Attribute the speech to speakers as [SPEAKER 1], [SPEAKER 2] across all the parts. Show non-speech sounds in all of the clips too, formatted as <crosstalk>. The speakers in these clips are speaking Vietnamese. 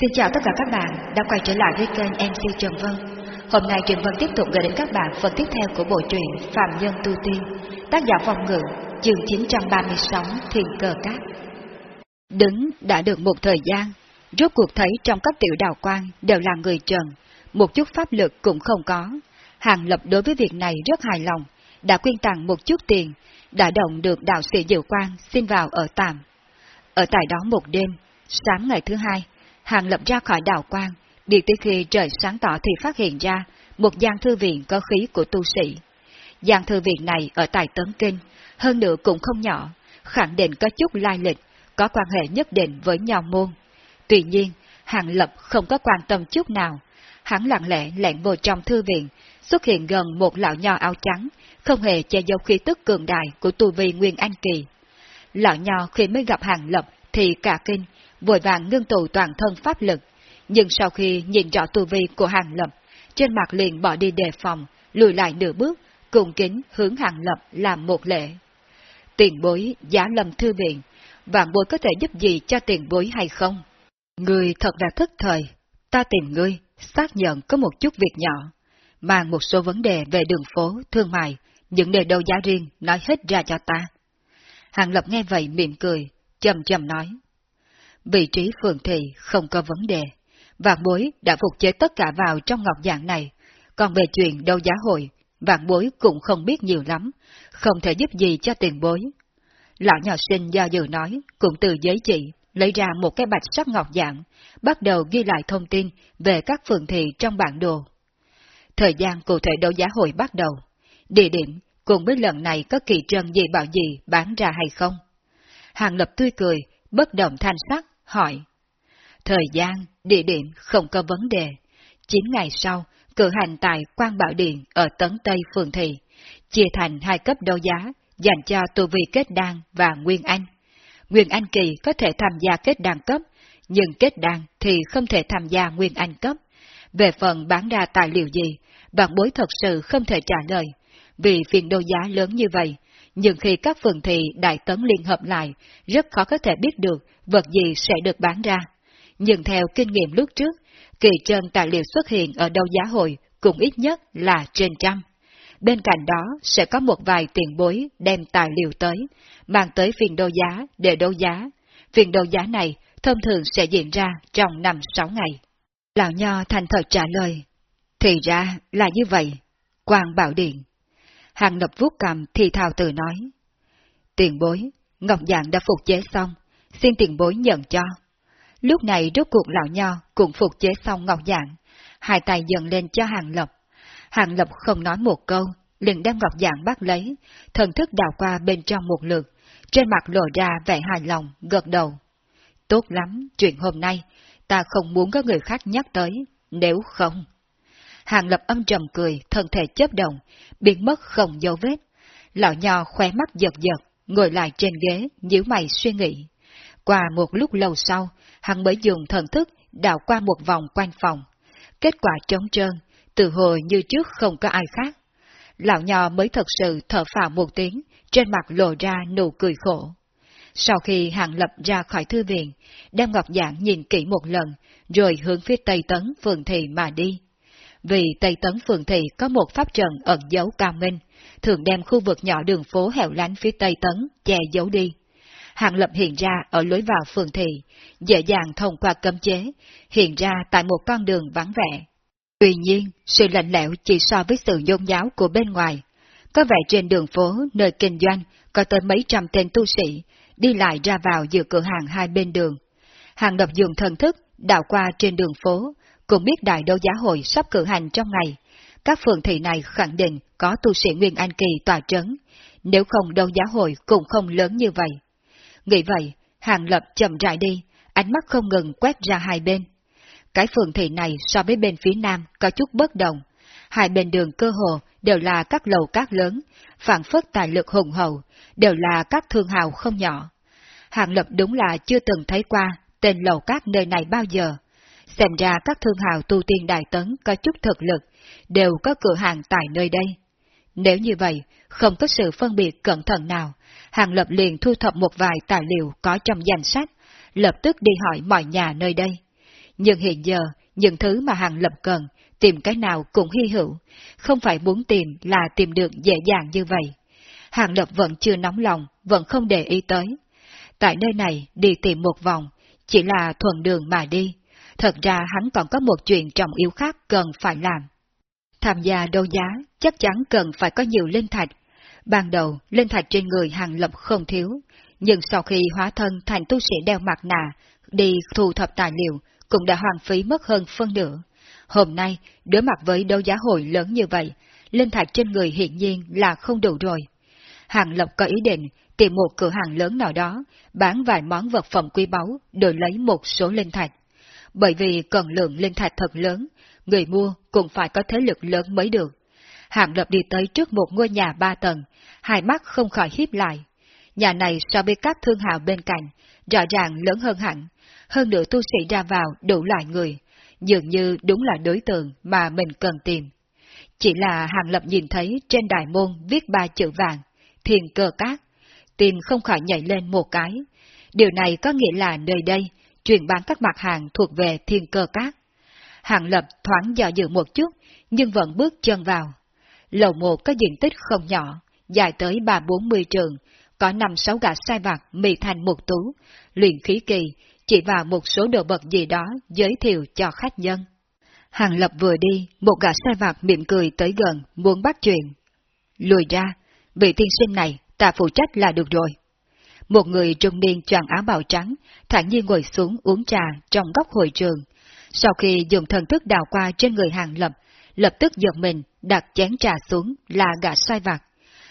[SPEAKER 1] Xin chào tất cả các bạn đã quay trở lại với kênh MC Trần Vân. Hôm nay Trần Vân tiếp tục gửi đến các bạn phần tiếp theo của bộ truyện Phạm Nhân Tu Tiên, tác giả phong Ngự chương 936 Thiên Cờ Cát. Đứng đã được một thời gian, rốt cuộc thấy trong các tiểu đạo quan đều là người trần, một chút pháp lực cũng không có. Hàng Lập đối với việc này rất hài lòng, đã quyên tặng một chút tiền, đã động được đạo sĩ Diệu Quang xin vào ở tạm. Ở tại đó một đêm, sáng ngày thứ hai, Hàng Lập ra khỏi đảo quang, đi tới khi trời sáng tỏ thì phát hiện ra một gian thư viện có khí của tu sĩ. Gian thư viện này ở tại Tấn Kinh, hơn nữa cũng không nhỏ, khẳng định có chút lai lịch, có quan hệ nhất định với nhau môn. Tuy nhiên, Hàng Lập không có quan tâm chút nào. Hắn lặng lẽ lẹn vô trong thư viện, xuất hiện gần một lão nho áo trắng, không hề che giấu khí tức cường đại của tu vi Nguyên Anh Kỳ. Lão nho khi mới gặp Hàng Lập thì cả kinh, vội vàng ngưng tụ toàn thân pháp lực, nhưng sau khi nhìn rõ tu vi của Hàng Lập, trên mặt liền bỏ đi đề phòng, lùi lại nửa bước, cùng kính hướng Hàng Lập làm một lễ. Tiền bối, giá lâm thư viện, vạn bối có thể giúp gì cho tiền bối hay không? Người thật là thất thời, ta tìm ngươi, xác nhận có một chút việc nhỏ, mang một số vấn đề về đường phố, thương mại, những đề đầu giá riêng, nói hết ra cho ta. Hàng Lập nghe vậy mỉm cười, chầm chầm nói. Vị trí phường thị không có vấn đề, vạn bối đã phục chế tất cả vào trong ngọc dạng này, còn về chuyện đâu giá hội, vạn bối cũng không biết nhiều lắm, không thể giúp gì cho tiền bối. Lão nhỏ sinh do dự nói, cũng từ giấy chị lấy ra một cái bạch sắc ngọc dạng, bắt đầu ghi lại thông tin về các phường thị trong bản đồ. Thời gian cụ thể đấu giá hội bắt đầu, địa điểm cùng với lần này có kỳ trân gì bảo gì bán ra hay không. Hàng lập tươi cười, bất động thanh sắc, hỏi. Thời gian, địa điểm không có vấn đề. Chín ngày sau, cử hành tại quan Bảo Điện ở Tấn Tây Phường Thị, chia thành hai cấp đấu giá, dành cho tu vi kết đan và Nguyên Anh. Nguyên Anh kỳ có thể tham gia kết đan cấp, nhưng kết đan thì không thể tham gia Nguyên Anh cấp. Về phần bán ra tài liệu gì, bạn bối thật sự không thể trả lời, vì phiên đấu giá lớn như vậy, nhưng khi các phường thị đại tấn liên hợp lại, rất khó có thể biết được vật gì sẽ được bán ra. Nhưng theo kinh nghiệm lúc trước, kỳ trân tài liệu xuất hiện ở đâu giá hội cũng ít nhất là trên trăm. Bên cạnh đó sẽ có một vài tiền bối đem tài liệu tới, mang tới phiên đấu giá để đấu giá. Phiên đấu giá này thông thường sẽ diễn ra trong 5-6 ngày. Lão Nho thành thật trả lời. Thì ra là như vậy. Quang Bảo Điện. Hàng lập vuốt cầm thì thào từ nói. Tiền bối, Ngọc Dạng đã phục chế xong, xin tiền bối nhận cho. Lúc này rốt cuộc lão nho cũng phục chế xong Ngọc Dạng, hai tay dần lên cho Hàng Lập. Hàng Lập không nói một câu, liền đem Ngọc Dạng bắt lấy, thần thức đào qua bên trong một lượt, trên mặt lộ ra vẻ hài lòng, gật đầu. Tốt lắm, chuyện hôm nay, ta không muốn có người khác nhắc tới, nếu không... Hàng Lập âm trầm cười, thân thể chớp động, biến mất không dấu vết. Lão nho khóe mắt giật giật, ngồi lại trên ghế, nhíu mày suy nghĩ. Qua một lúc lâu sau, hắn mới dùng thần thức đảo qua một vòng quanh phòng. Kết quả trống trơn, từ hồi như trước không có ai khác. Lão nho mới thật sự thở phào một tiếng, trên mặt lộ ra nụ cười khổ. Sau khi hàng lập ra khỏi thư viện, đem ngọc giảng nhìn kỹ một lần, rồi hướng phía tây tấn phường thị mà đi vì Tây Tấn Phường Thị có một pháp trận ẩn giấu cao minh, thường đem khu vực nhỏ đường phố hẻo lánh phía Tây Tấn che giấu đi. Hàng lập hiện ra ở lối vào phường thị, dễ dàng thông qua cấm chế, hiện ra tại một con đường vắng vẻ. Tuy nhiên, sự lạnh lẽo chỉ so với sự nhôn giáo của bên ngoài. Có vẻ trên đường phố, nơi kinh doanh, có tới mấy trăm tên tu sĩ, đi lại ra vào giữa cửa hàng hai bên đường. Hàng lập dùng thần thức, đảo qua trên đường phố, cũng biết đại đấu giá hội sắp cử hành trong ngày. Các phường thị này khẳng định có tu sĩ Nguyên Anh Kỳ tòa trấn, nếu không đấu giá hội cũng không lớn như vậy. Nghĩ vậy, Hàng Lập chậm rãi đi, ánh mắt không ngừng quét ra hai bên. Cái phường thị này so với bên phía nam có chút bất đồng. Hai bên đường cơ hồ đều là các lầu cát lớn, phản phất tài lực hùng hậu, đều là các thương hào không nhỏ. Hàng Lập đúng là chưa từng thấy qua tên lầu cát nơi này bao giờ, Xem ra các thương hào tu tiên đại tấn có chút thực lực, đều có cửa hàng tại nơi đây. Nếu như vậy, không có sự phân biệt cẩn thận nào, Hàng Lập liền thu thập một vài tài liệu có trong danh sách, lập tức đi hỏi mọi nhà nơi đây. Nhưng hiện giờ, những thứ mà Hàng Lập cần, tìm cái nào cũng hy hữu, không phải muốn tìm là tìm được dễ dàng như vậy. Hàng Lập vẫn chưa nóng lòng, vẫn không để ý tới. Tại nơi này đi tìm một vòng, chỉ là thuận đường mà đi. Thật ra hắn còn có một chuyện trọng yếu khác cần phải làm. Tham gia đấu giá chắc chắn cần phải có nhiều linh thạch. Ban đầu, linh thạch trên người Hàng Lập không thiếu, nhưng sau khi hóa thân thành tu sĩ đeo mặt nạ, đi thu thập tài liệu, cũng đã hoàn phí mất hơn phân nửa. Hôm nay, đối mặt với đấu giá hội lớn như vậy, linh thạch trên người hiện nhiên là không đủ rồi. Hàng Lộc có ý định tìm một cửa hàng lớn nào đó, bán vài món vật phẩm quý báu, đổi lấy một số linh thạch. Bởi vì cần lượng linh thạch thật lớn, người mua cũng phải có thế lực lớn mới được. hạng Lập đi tới trước một ngôi nhà ba tầng, hai mắt không khỏi hiếp lại. Nhà này so với các thương hào bên cạnh, rõ ràng lớn hơn hẳn, hơn nữa tu sĩ ra vào đủ loại người, dường như đúng là đối tượng mà mình cần tìm. Chỉ là Hàng Lập nhìn thấy trên đài môn viết ba chữ vàng, thiền cơ cát, tim không khỏi nhảy lên một cái. Điều này có nghĩa là nơi đây, truyền bán các mặt hàng thuộc về thiên cơ cát. Hàng Lập thoáng dò dự một chút, nhưng vẫn bước chân vào. Lầu một có diện tích không nhỏ, dài tới ba bốn mươi trường, có năm sáu gã sai vặt mì thành một tú, luyện khí kỳ, chỉ vào một số đồ vật gì đó giới thiệu cho khách nhân. Hàng Lập vừa đi, một gã sai vặt mỉm cười tới gần, muốn bắt chuyện. Lùi ra, vị tiên sinh này, ta phụ trách là được rồi. Một người trung niên choàng áo bào trắng, thản nhiên ngồi xuống uống trà trong góc hội trường. Sau khi dùng thần thức đào qua trên người Hàng Lập, lập tức giật mình, đặt chén trà xuống là gã sai vặt.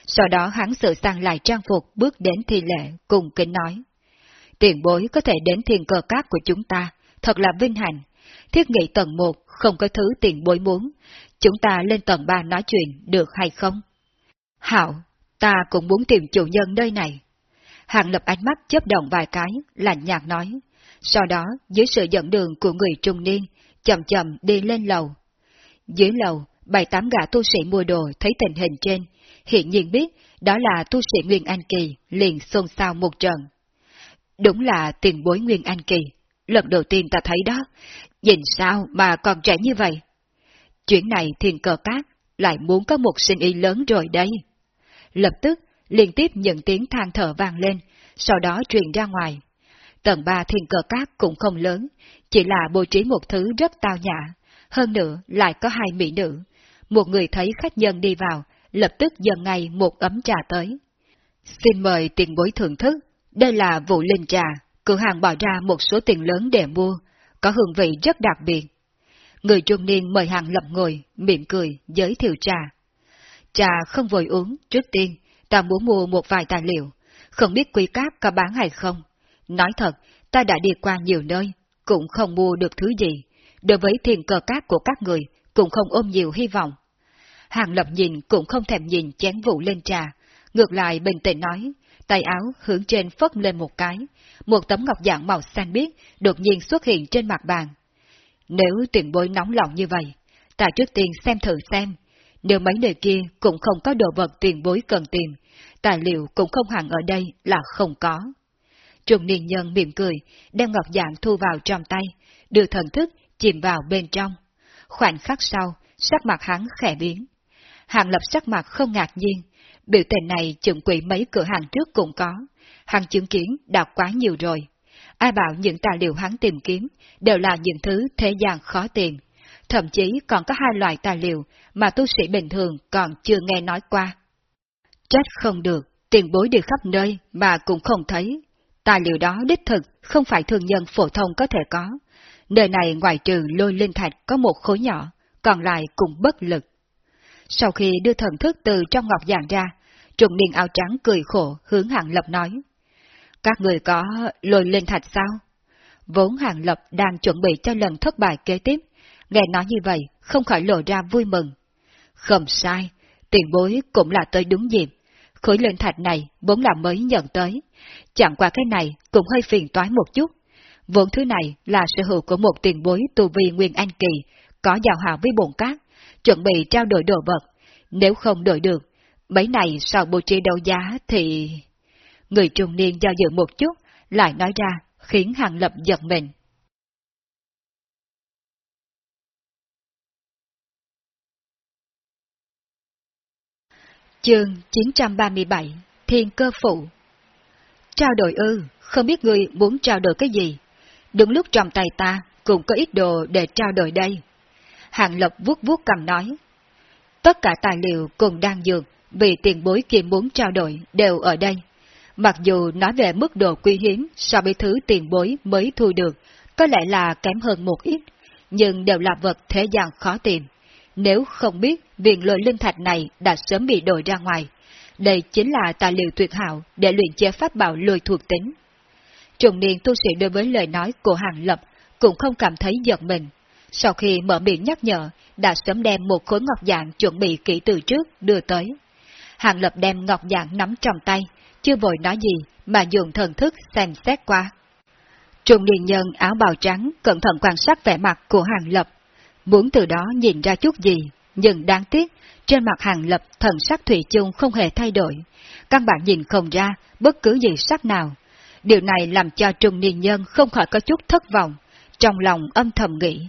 [SPEAKER 1] Sau đó hắn sửa sang lại trang phục bước đến thi lệ cùng kính nói. Tiền bối có thể đến thiên cơ cát của chúng ta, thật là vinh hạnh. Thiết nghị tầng 1 không có thứ tiền bối muốn, chúng ta lên tầng 3 nói chuyện được hay không? Hảo, ta cũng muốn tìm chủ nhân nơi này. Hàng lập ánh mắt chớp động vài cái, lạnh nhạt nói. Sau đó, dưới sự dẫn đường của người trung niên, chậm chậm đi lên lầu. Dưới lầu, bảy tám gã tu sĩ mua đồ thấy tình hình trên, hiện nhiên biết đó là tu sĩ Nguyên Anh Kỳ, liền xôn xao một trận. Đúng là tiền bối Nguyên Anh Kỳ, lần đầu tiên ta thấy đó, nhìn sao mà còn trẻ như vậy? Chuyện này thiền cờ cát, lại muốn có một sinh ý lớn rồi đây. Lập tức, liên tiếp những tiếng than thở vang lên, sau đó truyền ra ngoài. Tầng ba thiên cờ cát cũng không lớn, chỉ là bố trí một thứ rất tao nhã, hơn nữa lại có hai mỹ nữ. Một người thấy khách nhân đi vào, lập tức dần ngay một ấm trà tới. Xin mời tiền bối thưởng thức, đây là vụ linh trà, cửa hàng bỏ ra một số tiền lớn để mua, có hương vị rất đặc biệt. Người trung niên mời hàng lập ngồi, miệng cười, giới thiệu trà. Trà không vội uống, trước tiên, ta muốn mua một vài tài liệu, không biết quý cáp có bán hay không. Nói thật, ta đã đi qua nhiều nơi, cũng không mua được thứ gì. Đối với thiền cờ cát của các người, cũng không ôm nhiều hy vọng. Hàng lập nhìn cũng không thèm nhìn chén vụ lên trà, ngược lại bình tĩnh nói, tay áo hướng trên phất lên một cái, một tấm ngọc dạng màu xanh biếc đột nhiên xuất hiện trên mặt bàn. Nếu tiền bối nóng lòng như vậy, ta trước tiên xem thử xem, nếu mấy nơi kia cũng không có đồ vật tiền bối cần tìm, tài liệu cũng không hẳn ở đây là không có. Trùng niên nhân mỉm cười, đem ngọc dạng thu vào trong tay, đưa thần thức chìm vào bên trong. Khoảnh khắc sau, sắc mặt hắn khẽ biến. Hàng lập sắc mặt không ngạc nhiên, Biểu tình này trưởng quỷ mấy cửa hàng trước cũng có, hắn chứng kiến đã quá nhiều rồi. Ai bảo những tài liệu hắn tìm kiếm đều là những thứ thế gian khó tìm, thậm chí còn có hai loại tài liệu mà tu sĩ bình thường còn chưa nghe nói qua chết không được, tiền bối đi khắp nơi mà cũng không thấy. Tài liệu đó đích thực không phải thường nhân phổ thông có thể có. Nơi này ngoài trừ lôi linh thạch có một khối nhỏ, còn lại cũng bất lực. Sau khi đưa thần thức từ trong ngọc giảng ra, Trùng niên áo trắng cười khổ hướng Hàng Lập nói. Các người có lôi linh thạch sao? Vốn Hàng Lập đang chuẩn bị cho lần thất bại kế tiếp, nghe nói như vậy không khỏi lộ ra vui mừng. Không sai, tiền bối cũng là tới đúng dịp. Khối lên thạch này vốn là mới nhận tới. Chẳng qua cái này cũng hơi phiền toái một chút. Vốn thứ này là sở hữu của một tiền bối tu vi Nguyên Anh Kỳ, có giao hào với bồn cát, chuẩn bị trao đổi đồ vật. Nếu không đổi được, Mấy này sau bố trí đấu giá thì... Người trung niên do dự một chút, lại nói ra, khiến Hàng Lập giật mình. Chương 937 Thiên cơ phụ Trao đổi ư, không biết ngươi muốn trao đổi cái gì? Đúng lúc trong tay ta cũng có ít đồ để trao đổi đây. hạng lộc vuốt vuốt cầm nói. Tất cả tài liệu cùng đang dược vì tiền bối kia muốn trao đổi đều ở đây. Mặc dù nói về mức độ quý hiếm so với thứ tiền bối mới thu được, có lẽ là kém hơn một ít, nhưng đều là vật thế gian khó tìm. Nếu không biết viện lội linh thạch này đã sớm bị đổi ra ngoài, đây chính là tài liệu tuyệt hảo để luyện chế pháp bảo lôi thuộc tính. Trùng niên tu sĩ đối với lời nói của Hàng Lập cũng không cảm thấy giật mình. Sau khi mở miệng nhắc nhở, đã sớm đem một khối ngọc dạng chuẩn bị kỹ từ trước đưa tới. Hàng Lập đem ngọc dạng nắm trong tay, chưa vội nói gì mà dùng thần thức xem xét qua. Trùng niên nhân áo bào trắng cẩn thận quan sát vẻ mặt của Hàng Lập, muốn từ đó nhìn ra chút gì, nhưng đáng tiếc, trên mặt Hàng Lập thần sắc thủy chung không hề thay đổi, căn bản nhìn không ra bất cứ gì sắc nào. Điều này làm cho trung niên nhân không khỏi có chút thất vọng, trong lòng âm thầm nghĩ.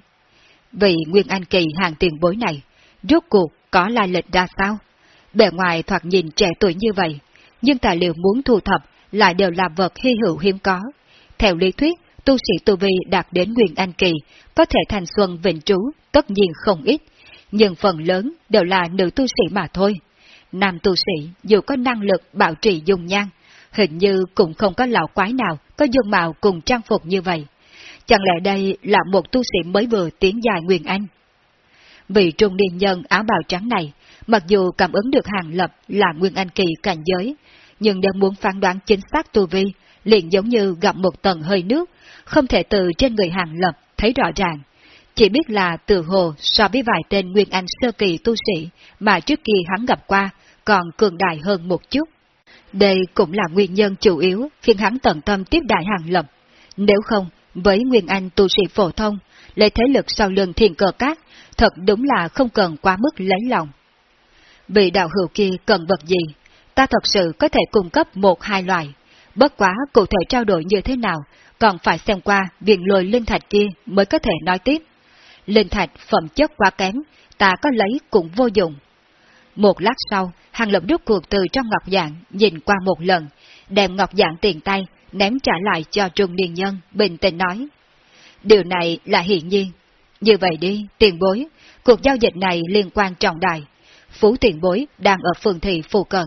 [SPEAKER 1] Vì Nguyên Anh Kỳ hàng tiền bối này, rốt cuộc có lai lịch ra sao? Bề ngoài thoạt nhìn trẻ tuổi như vậy, nhưng tài liệu muốn thu thập lại đều là vật hy hữu hiếm có. Theo lý thuyết, tu sĩ tu vi đạt đến Nguyên Anh Kỳ, có thể thành xuân vĩnh trú, tất nhiên không ít, nhưng phần lớn đều là nữ tu sĩ mà thôi. Nam tu sĩ dù có năng lực bảo trì dung nhan, hình như cũng không có lão quái nào có dung mạo cùng trang phục như vậy. Chẳng lẽ đây là một tu sĩ mới vừa tiến dài Nguyên Anh? Vị trung niên nhân áo bào trắng này, mặc dù cảm ứng được hàng lập là Nguyên Anh kỳ cảnh giới, nhưng nếu muốn phán đoán chính xác tu vi, liền giống như gặp một tầng hơi nước, không thể từ trên người hàng lập thấy rõ ràng. Chỉ biết là từ hồ so với vài tên Nguyên Anh sơ kỳ tu sĩ mà trước kia hắn gặp qua, còn cường đại hơn một chút. Đây cũng là nguyên nhân chủ yếu khiến hắn tận tâm tiếp đại hàng lập. Nếu không, với Nguyên Anh tu sĩ phổ thông, lấy thế lực sau lưng thiền cờ cát, thật đúng là không cần quá mức lấy lòng. Vị đạo hữu kia cần vật gì, ta thật sự có thể cung cấp một hai loại. Bất quá cụ thể trao đổi như thế nào, còn phải xem qua viện lồi linh thạch kia mới có thể nói tiếp. Linh thạch phẩm chất quá kém, ta có lấy cũng vô dụng. Một lát sau, hàng lập rút cuộc từ trong ngọc dạng, nhìn qua một lần, đem ngọc dạng tiền tay, ném trả lại cho trung niên nhân, bình tĩnh nói. Điều này là hiển nhiên. Như vậy đi, tiền bối, cuộc giao dịch này liên quan trọng đại. Phú tiền bối đang ở phường thị phù cận.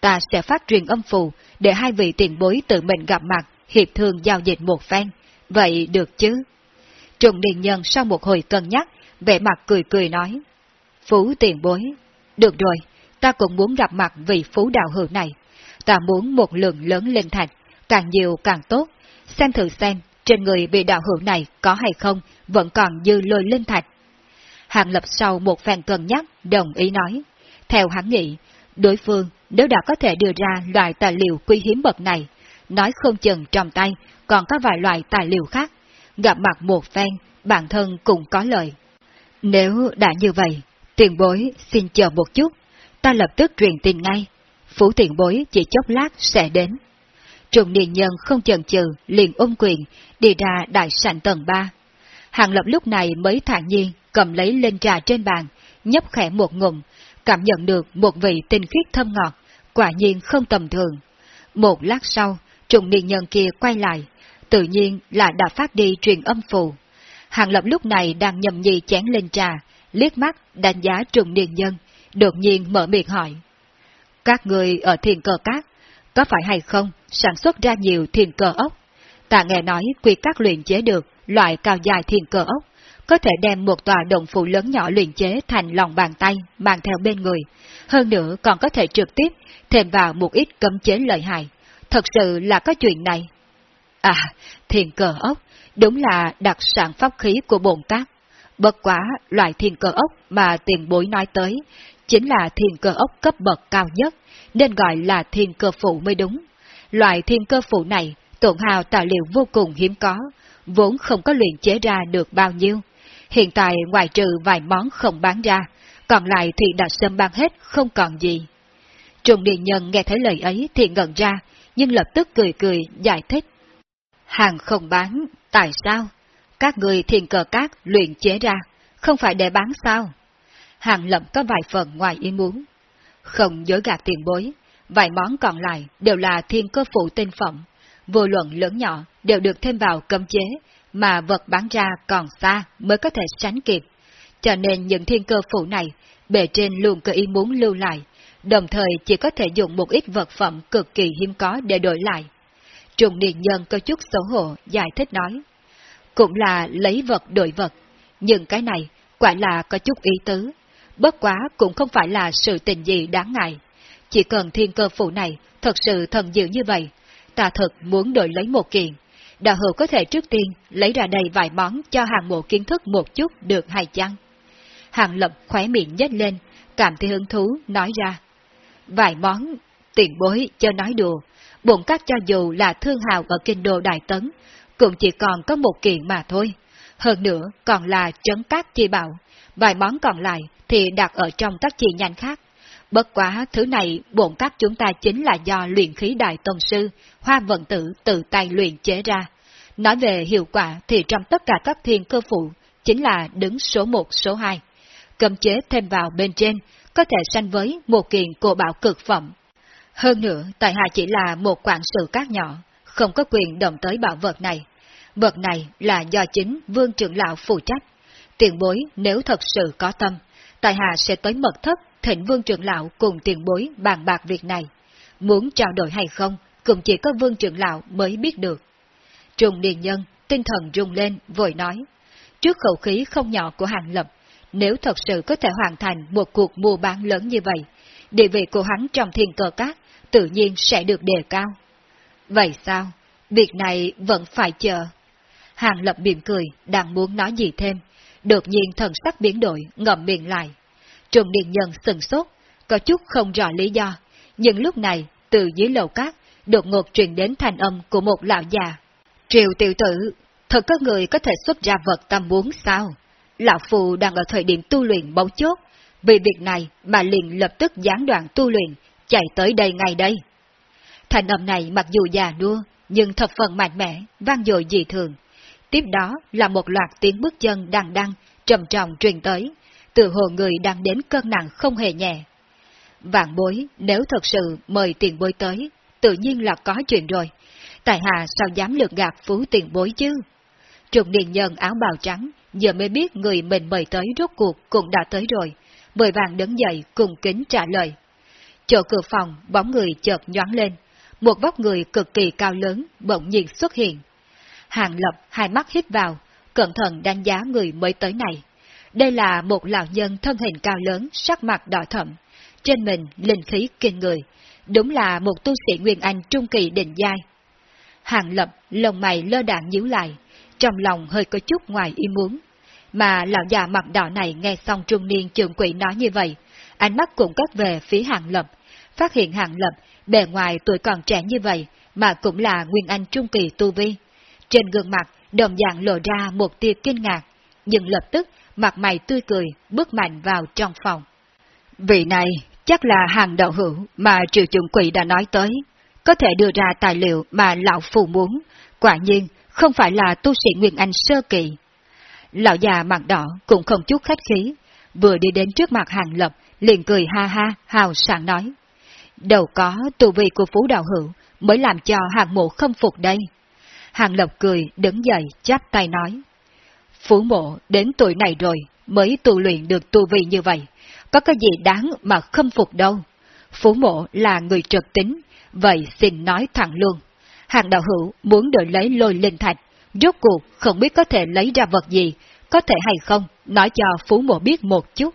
[SPEAKER 1] Ta sẽ phát truyền âm phù để hai vị tiền bối tự mình gặp mặt, hiệp thương giao dịch một phen. Vậy được chứ? Trung niên nhân sau một hồi cân nhắc, vẻ mặt cười cười nói. Phú tiền bối. Được rồi, ta cũng muốn gặp mặt vị phú đạo hữu này. Ta muốn một lượng lớn lên thạch, càng nhiều càng tốt. Xem thử xem, trên người bị đạo hữu này có hay không, vẫn còn dư lôi linh thạch. Hàng lập sau một phen cân nhắc, đồng ý nói. Theo hắn nghĩ, đối phương nếu đã có thể đưa ra loại tài liệu quý hiếm bậc này, nói không chừng trong tay còn có vài loại tài liệu khác, gặp mặt một phen, bản thân cũng có lợi. Nếu đã như vậy, tiền bối xin chờ một chút, ta lập tức truyền tin ngay, phủ tiền bối chỉ chốc lát sẽ đến. Trùng niên nhân không chần chừ liền ôm quyền, đi ra đại sảnh tầng 3. Hàng lập lúc này mới thản nhiên cầm lấy lên trà trên bàn, nhấp khẽ một ngụm, cảm nhận được một vị tinh khiết thơm ngọt, quả nhiên không tầm thường. Một lát sau, trùng niên nhân kia quay lại, tự nhiên là đã phát đi truyền âm phù. Hàng lập lúc này đang nhầm nhì chén lên trà, liếc mắt đánh giá trùng niên nhân, đột nhiên mở miệng hỏi. Các người ở thiền cờ cát, có phải hay không sản xuất ra nhiều thiền cờ ốc? Ta nghe nói quy các luyện chế được loại cao dài thiền cờ ốc, có thể đem một tòa động phủ lớn nhỏ luyện chế thành lòng bàn tay mang theo bên người, hơn nữa còn có thể trực tiếp thêm vào một ít cấm chế lợi hại. Thật sự là có chuyện này. À, thiền cờ ốc, đúng là đặc sản pháp khí của bồn cát. Bất quá, loại thiền cờ ốc mà tiền bối nói tới, chính là thiền cơ ốc cấp bậc cao nhất, nên gọi là thiền cơ phụ mới đúng. Loại thiền cơ phụ này, tổn hào tài liệu vô cùng hiếm có, vốn không có luyện chế ra được bao nhiêu. Hiện tại ngoài trừ vài món không bán ra, còn lại thì đã xâm bán hết, không còn gì. Trùng điện nhân nghe thấy lời ấy thì ngẩn ra, nhưng lập tức cười cười, giải thích. Hàng không bán, tại sao? Các người thiền cờ cát luyện chế ra, không phải để bán sao? Hàng lậm có vài phần ngoài ý muốn. Không dối gạt tiền bối, vài món còn lại đều là thiên cơ phụ tinh phẩm, vô luận lớn nhỏ đều được thêm vào cấm chế, mà vật bán ra còn xa mới có thể sánh kịp. Cho nên những thiên cơ phụ này, bề trên luôn cơ ý muốn lưu lại, đồng thời chỉ có thể dùng một ít vật phẩm cực kỳ hiếm có để đổi lại. Trùng Điện Nhân có chút xấu hổ, giải thích nói. Cũng là lấy vật đổi vật, nhưng cái này quả là có chút ý tứ. Bất quá cũng không phải là sự tình gì đáng ngại. Chỉ cần thiên cơ phụ này thật sự thần diệu như vậy, ta thật muốn đổi lấy một kiện. Đạo hữu có thể trước tiên lấy ra đây vài món cho hàng mộ kiến thức một chút được hay chăng? Hàng lập khóe miệng nhếch lên, cảm thấy hứng thú, nói ra. Vài món, tiền bối cho nói đùa, bổn các cho dù là thương hào ở kinh đô Đại Tấn, cũng chỉ còn có một kiện mà thôi. Hơn nữa còn là trấn cát chi bảo, vài món còn lại thì đặt ở trong các chi nhánh khác. Bất quá thứ này bổn các chúng ta chính là do luyện khí đại tông sư, hoa vận tử tự tay luyện chế ra. Nói về hiệu quả thì trong tất cả các thiên cơ phụ, chính là đứng số 1 số 2. Cầm chế thêm vào bên trên, có thể sanh với một kiện cổ bảo cực phẩm. Hơn nữa, tại hạ chỉ là một quản sự các nhỏ, không có quyền động tới bảo vật này. Vật này là do chính vương trưởng lão phụ trách. Tiền bối nếu thật sự có tâm, tại hạ sẽ tới mật thất thịnh vương trưởng lão cùng tiền bối bàn bạc việc này. Muốn trao đổi hay không, cũng chỉ có vương trưởng lão mới biết được. Trùng Điền Nhân, tinh thần rung lên, vội nói. Trước khẩu khí không nhỏ của Hàng Lập, nếu thật sự có thể hoàn thành một cuộc mua bán lớn như vậy, địa vị của hắn trong thiên cờ cát tự nhiên sẽ được đề cao. Vậy sao? Việc này vẫn phải chờ. Hàng Lập mỉm cười, đang muốn nói gì thêm, đột nhiên thần sắc biến đổi, ngậm miệng lại. Trùng Điền Nhân sừng sốt, có chút không rõ lý do, nhưng lúc này, từ dưới lầu cát, đột ngột truyền đến thanh âm của một lão già. Triều tiểu tử, thật có người có thể xuất ra vật tâm muốn sao? Lão Phù đang ở thời điểm tu luyện bấu chốt, vì việc này mà liền lập tức gián đoạn tu luyện, chạy tới đây ngay đây. Thành âm này mặc dù già nua, nhưng thập phần mạnh mẽ, vang dội dị thường. Tiếp đó là một loạt tiếng bước chân đằng đăng, trầm trọng truyền tới, từ hồ người đang đến cơn nặng không hề nhẹ. Vạn bối, nếu thật sự mời tiền bối tới, tự nhiên là có chuyện rồi. Tại hạ sao dám lượt gạt phú tiền bối chứ? Trục niên nhân áo bào trắng, giờ mới biết người mình mời tới rốt cuộc cũng đã tới rồi. Mời vàng đứng dậy cùng kính trả lời. Chỗ cửa phòng, bóng người chợt nhoáng lên. Một vóc người cực kỳ cao lớn, bỗng nhiên xuất hiện. Hàng lập hai mắt hít vào, cẩn thận đánh giá người mới tới này. Đây là một lão nhân thân hình cao lớn, sắc mặt đỏ thẫm, trên mình linh khí kinh người, đúng là một tu sĩ Nguyên Anh trung kỳ định giai. Hàng lập, lồng mày lơ đạn nhíu lại, trong lòng hơi có chút ngoài ý muốn. Mà lão già mặt đỏ này nghe xong trung niên trường quỷ nói như vậy, ánh mắt cũng cất về phía hàng lập, phát hiện hàng lập, bề ngoài tuổi còn trẻ như vậy, mà cũng là Nguyên Anh trung kỳ tu vi. Trên gương mặt, đồng dạng lộ ra một tia kinh ngạc, nhưng lập tức mặt mày tươi cười, bước mạnh vào trong phòng. Vị này chắc là hàng đạo hữu mà triệu trưởng quỷ đã nói tới, có thể đưa ra tài liệu mà lão phù muốn, quả nhiên không phải là tu sĩ Nguyên Anh sơ kỳ. Lão già mặt đỏ cũng không chút khách khí, vừa đi đến trước mặt hàng lập, liền cười ha ha, hào sảng nói. đầu có tu vi của phú đạo hữu mới làm cho hàng mộ không phục đây. Hàng lập cười, đứng dậy, chắp tay nói. Phú mộ đến tuổi này rồi mới tu luyện được tu vi như vậy, có cái gì đáng mà khâm phục đâu. Phủ mộ là người trực tính, vậy xin nói thẳng luôn. Hàng đạo hữu muốn đợi lấy lôi linh thạch, rốt cuộc không biết có thể lấy ra vật gì, có thể hay không, nói cho Phú mộ biết một chút.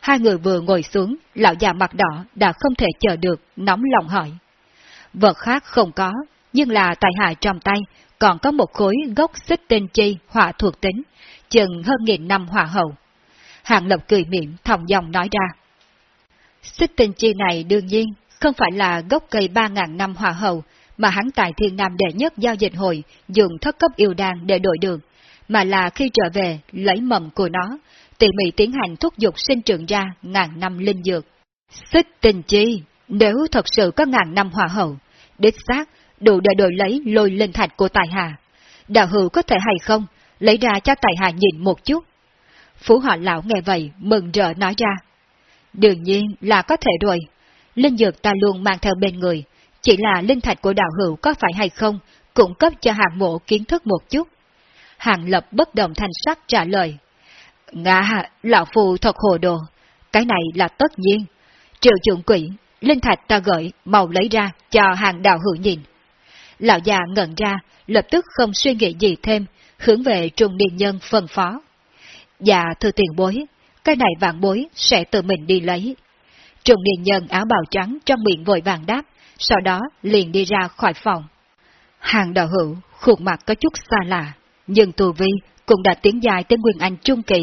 [SPEAKER 1] Hai người vừa ngồi xuống, lão già mặt đỏ đã không thể chờ được, nóng lòng hỏi. Vật khác không có, nhưng là tài hại trong tay, còn có một khối gốc xích tinh chi hỏa thuộc tính, chừng hơn nghìn năm hỏa hậu. Hàng Lập cười miệng thòng dòng nói ra. Xích tinh chi này đương nhiên không phải là gốc cây ba ngàn năm hỏa hậu mà hắn tại thiên nam đệ nhất giao dịch hội dùng thất cấp yêu đan để đổi đường, mà là khi trở về lấy mầm của nó, tỉ mỉ tiến hành thúc dục sinh trưởng ra ngàn năm linh dược. Xích tinh chi, nếu thật sự có ngàn năm hỏa hậu, đích xác đủ để đổi lấy lôi linh thạch của tài hà. Đạo hữu có thể hay không, lấy ra cho tài hà nhìn một chút. Phú họ lão nghe vậy, mừng rỡ nói ra. Đương nhiên là có thể rồi. linh dược ta luôn mang theo bên người, chỉ là linh thạch của đạo hữu có phải hay không, cung cấp cho hàng mộ kiến thức một chút. Hàng lập bất động thanh sắc trả lời. Ngã, lão phù thật hồ đồ, cái này là tất nhiên. Triệu trượng quỷ, linh thạch ta gửi, mau lấy ra, cho hàng đạo hữu nhìn. Lão già ngẩn ra, lập tức không suy nghĩ gì thêm, hướng về trung niên nhân phân phó. Dạ thưa tiền bối, cái này vạn bối sẽ tự mình đi lấy. Trung niên nhân áo bào trắng trong miệng vội vàng đáp, sau đó liền đi ra khỏi phòng. Hàng đạo hữu, khuôn mặt có chút xa lạ, nhưng tù vi cũng đã tiến dài tới Nguyên Anh Trung Kỳ.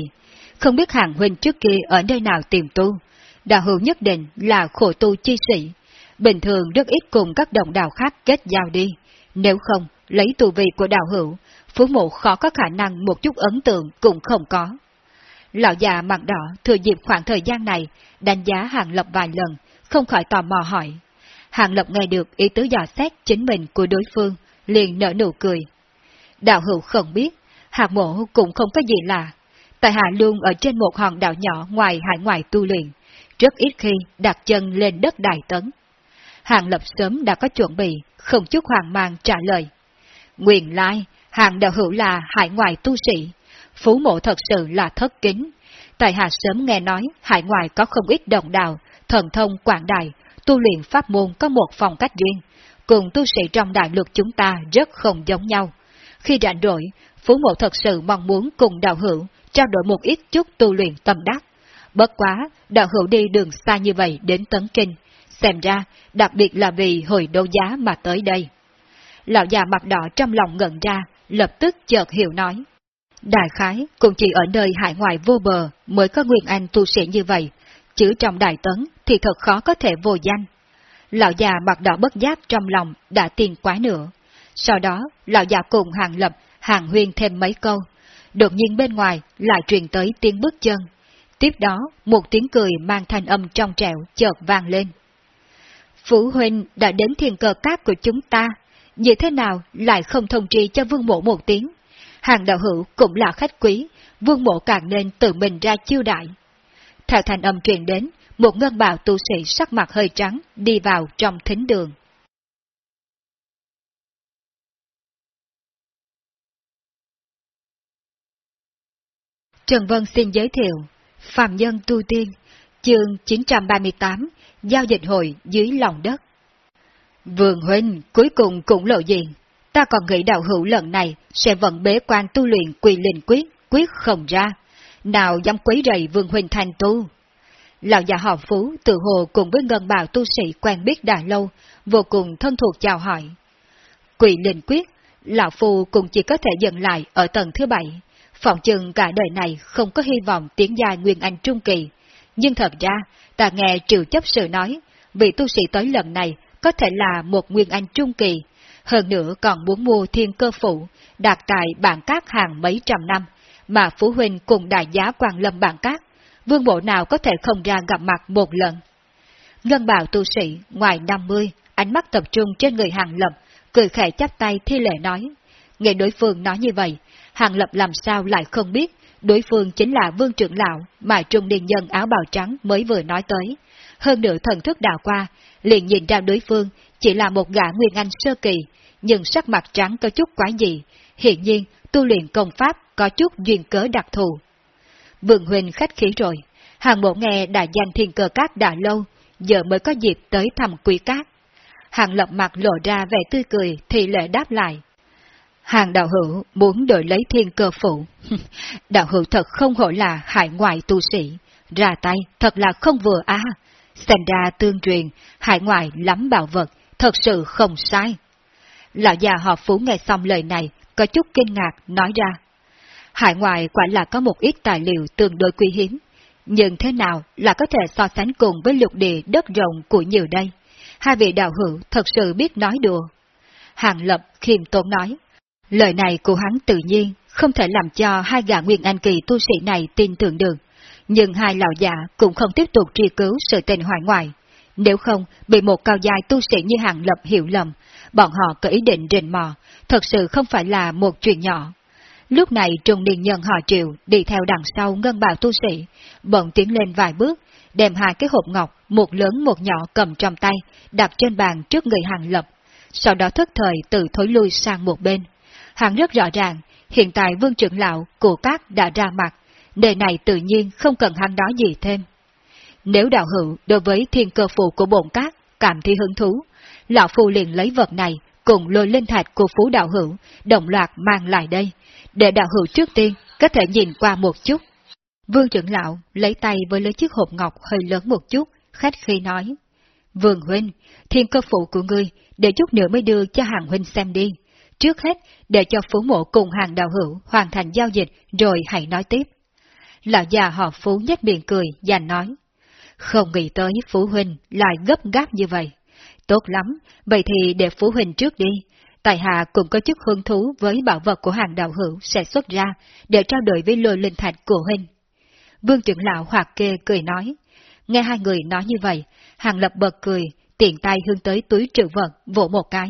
[SPEAKER 1] Không biết hàng huynh trước kia ở nơi nào tìm tu, đạo hữu nhất định là khổ tu chi sĩ. Bình thường rất ít cùng các đồng đạo khác kết giao đi, nếu không, lấy tù vi của đạo hữu, phú mộ khó có khả năng một chút ấn tượng cũng không có. Lão già mặt đỏ thừa dịp khoảng thời gian này, đánh giá Hàng Lập vài lần, không khỏi tò mò hỏi. Hàng Lập nghe được ý tứ dò xét chính mình của đối phương, liền nở nụ cười. Đạo hữu không biết, hạt mộ cũng không có gì lạ. Tại hạ luôn ở trên một hòn đảo nhỏ ngoài hải ngoại tu luyện, rất ít khi đặt chân lên đất đại tấn. Hàng Lập sớm đã có chuẩn bị, không chút hoàng mang trả lời. Nguyên lai, hàng đạo hữu là hải ngoại tu sĩ, phú mộ thật sự là thất kính. Tại hạ sớm nghe nói hải ngoại có không ít đồng đạo, thần thông quảng đại, tu luyện pháp môn có một phong cách riêng, cùng tu sĩ trong đại lục chúng ta rất không giống nhau. Khi rảnh rỗi, Phú Mộ thật sự mong muốn cùng đạo hữu trao đổi một ít chút tu luyện tâm đắc. Bất quá, đạo hữu đi đường xa như vậy đến Tấn Kinh, xem ra đặc biệt là vì hồi đấu giá mà tới đây. Lão già mặt đỏ trong lòng ngẩn ra, lập tức chợt hiểu nói. Đại khái cũng chỉ ở nơi hải ngoại vô bờ mới có Nguyên Anh tu sĩ như vậy, chứ trong đại tấn thì thật khó có thể vô danh. Lão già mặt đỏ bất giác trong lòng đã tin quá nữa. Sau đó, lão già cùng hàng lập, hàng huyên thêm mấy câu. Đột nhiên bên ngoài lại truyền tới tiếng bước chân. Tiếp đó, một tiếng cười mang thanh âm trong trẻo chợt vang lên. Phủ huynh đã đến thiên cờ cát của chúng ta, như thế nào lại không thông tri cho vương mộ một tiếng? Hàng đạo hữu cũng là khách quý, vương mộ càng nên tự mình ra chiêu đại. Theo thanh âm truyền đến, một ngân bào tu sĩ sắc mặt hơi trắng đi vào trong thính đường. Trần Vân xin giới thiệu, Phạm Nhân Tu Tiên, chương 938, Giao dịch hội dưới lòng đất. Vườn huynh cuối cùng cũng lộ diện, ta còn nghĩ đạo hữu lần này sẽ vẫn bế quan tu luyện quỳ linh quyết, quyết không ra. Nào dám quấy rầy vương huynh thành tu. Lão già họ Phú tự hồ cùng với ngân bào tu sĩ quen biết đã lâu, vô cùng thân thuộc chào hỏi. Quỷ linh quyết, Lão Phu cũng chỉ có thể dừng lại ở tầng thứ bảy. Phòng chừng cả đời này không có hy vọng tiến dài Nguyên Anh Trung Kỳ. Nhưng thật ra, ta nghe triệu chấp sự nói, vị tu sĩ tới lần này có thể là một Nguyên Anh Trung Kỳ, hơn nữa còn muốn mua thiên cơ phụ, đạt tại bản cát hàng mấy trăm năm, mà Phú Huynh cùng đại giá quan lâm bản cát, vương bộ nào có thể không ra gặp mặt một lần. Ngân bào tu sĩ, ngoài 50, ánh mắt tập trung trên người hàng lập, cười khẽ chắp tay thi lệ nói. Nghe đối phương nói như vậy, hàng lập làm sao lại không biết, đối phương chính là vương trưởng lão mà trung niên nhân áo bào trắng mới vừa nói tới. Hơn nữa thần thức đào qua, liền nhìn ra đối phương chỉ là một gã nguyên anh sơ kỳ, nhưng sắc mặt trắng có chút quá dị, hiện nhiên tu luyện công pháp có chút duyên cớ đặc thù. Vương Huỳnh khách khí rồi, hàng bộ nghe đại danh thiên cơ cát đã lâu, giờ mới có dịp tới thăm quý cát. Hàng lập mặt lộ ra vẻ tươi cười thì lệ đáp lại. Hàng đạo hữu muốn đổi lấy thiên cơ phụ. <laughs> đạo hữu thật không hổ là hải ngoại tu sĩ, ra tay thật là không vừa á. Xem ra tương truyền, hải ngoại lắm bảo vật, thật sự không sai. Lão già họ Phú nghe xong lời này, có chút kinh ngạc, nói ra. Hải ngoại quả là có một ít tài liệu tương đối quý hiếm, nhưng thế nào là có thể so sánh cùng với lục địa đất rộng của nhiều đây? Hai vị đạo hữu thật sự biết nói đùa. Hàng Lập khiêm tốn nói, lời này của hắn tự nhiên không thể làm cho hai gã nguyên anh kỳ tu sĩ này tin tưởng được, nhưng hai lão già cũng không tiếp tục truy cứu sự tình hoài ngoại. Nếu không, bị một cao dài tu sĩ như Hàng Lập hiểu lầm, bọn họ có ý định rình mò, thật sự không phải là một chuyện nhỏ. Lúc này trùng điền nhân họ triệu đi theo đằng sau ngân bào tu sĩ, bận tiến lên vài bước, đem hai cái hộp ngọc một lớn một nhỏ cầm trong tay, đặt trên bàn trước người hàng lập, sau đó thất thời tự thối lui sang một bên. Hàng rất rõ ràng, hiện tại vương trưởng lão của các đã ra mặt, đề này tự nhiên không cần hắn nói gì thêm. Nếu đạo hữu đối với thiên cơ phụ của bổn các cảm thấy hứng thú, lão phu liền lấy vật này cùng lôi linh thạch của phú đạo hữu đồng loạt mang lại đây, để đạo hữu trước tiên có thể nhìn qua một chút. Vương trưởng lão lấy tay với lấy chiếc hộp ngọc hơi lớn một chút, khách khi nói. Vương huynh, thiên cơ phụ của ngươi, để chút nữa mới đưa cho hàng huynh xem đi. Trước hết, để cho phú mộ cùng hàng đạo hữu hoàn thành giao dịch rồi hãy nói tiếp. Lão già họ phú nhất miệng cười, và nói. Không nghĩ tới Phú Huynh lại gấp gáp như vậy. Tốt lắm, vậy thì để Phú Huynh trước đi. Tài hạ cũng có chút hứng thú với bảo vật của hàng đạo hữu sẽ xuất ra để trao đổi với lôi linh thạch của Huynh. Vương trưởng lão hoạt kê cười nói. Nghe hai người nói như vậy, hàng lập bật cười, tiện tay hướng tới túi trữ vật, vỗ một cái.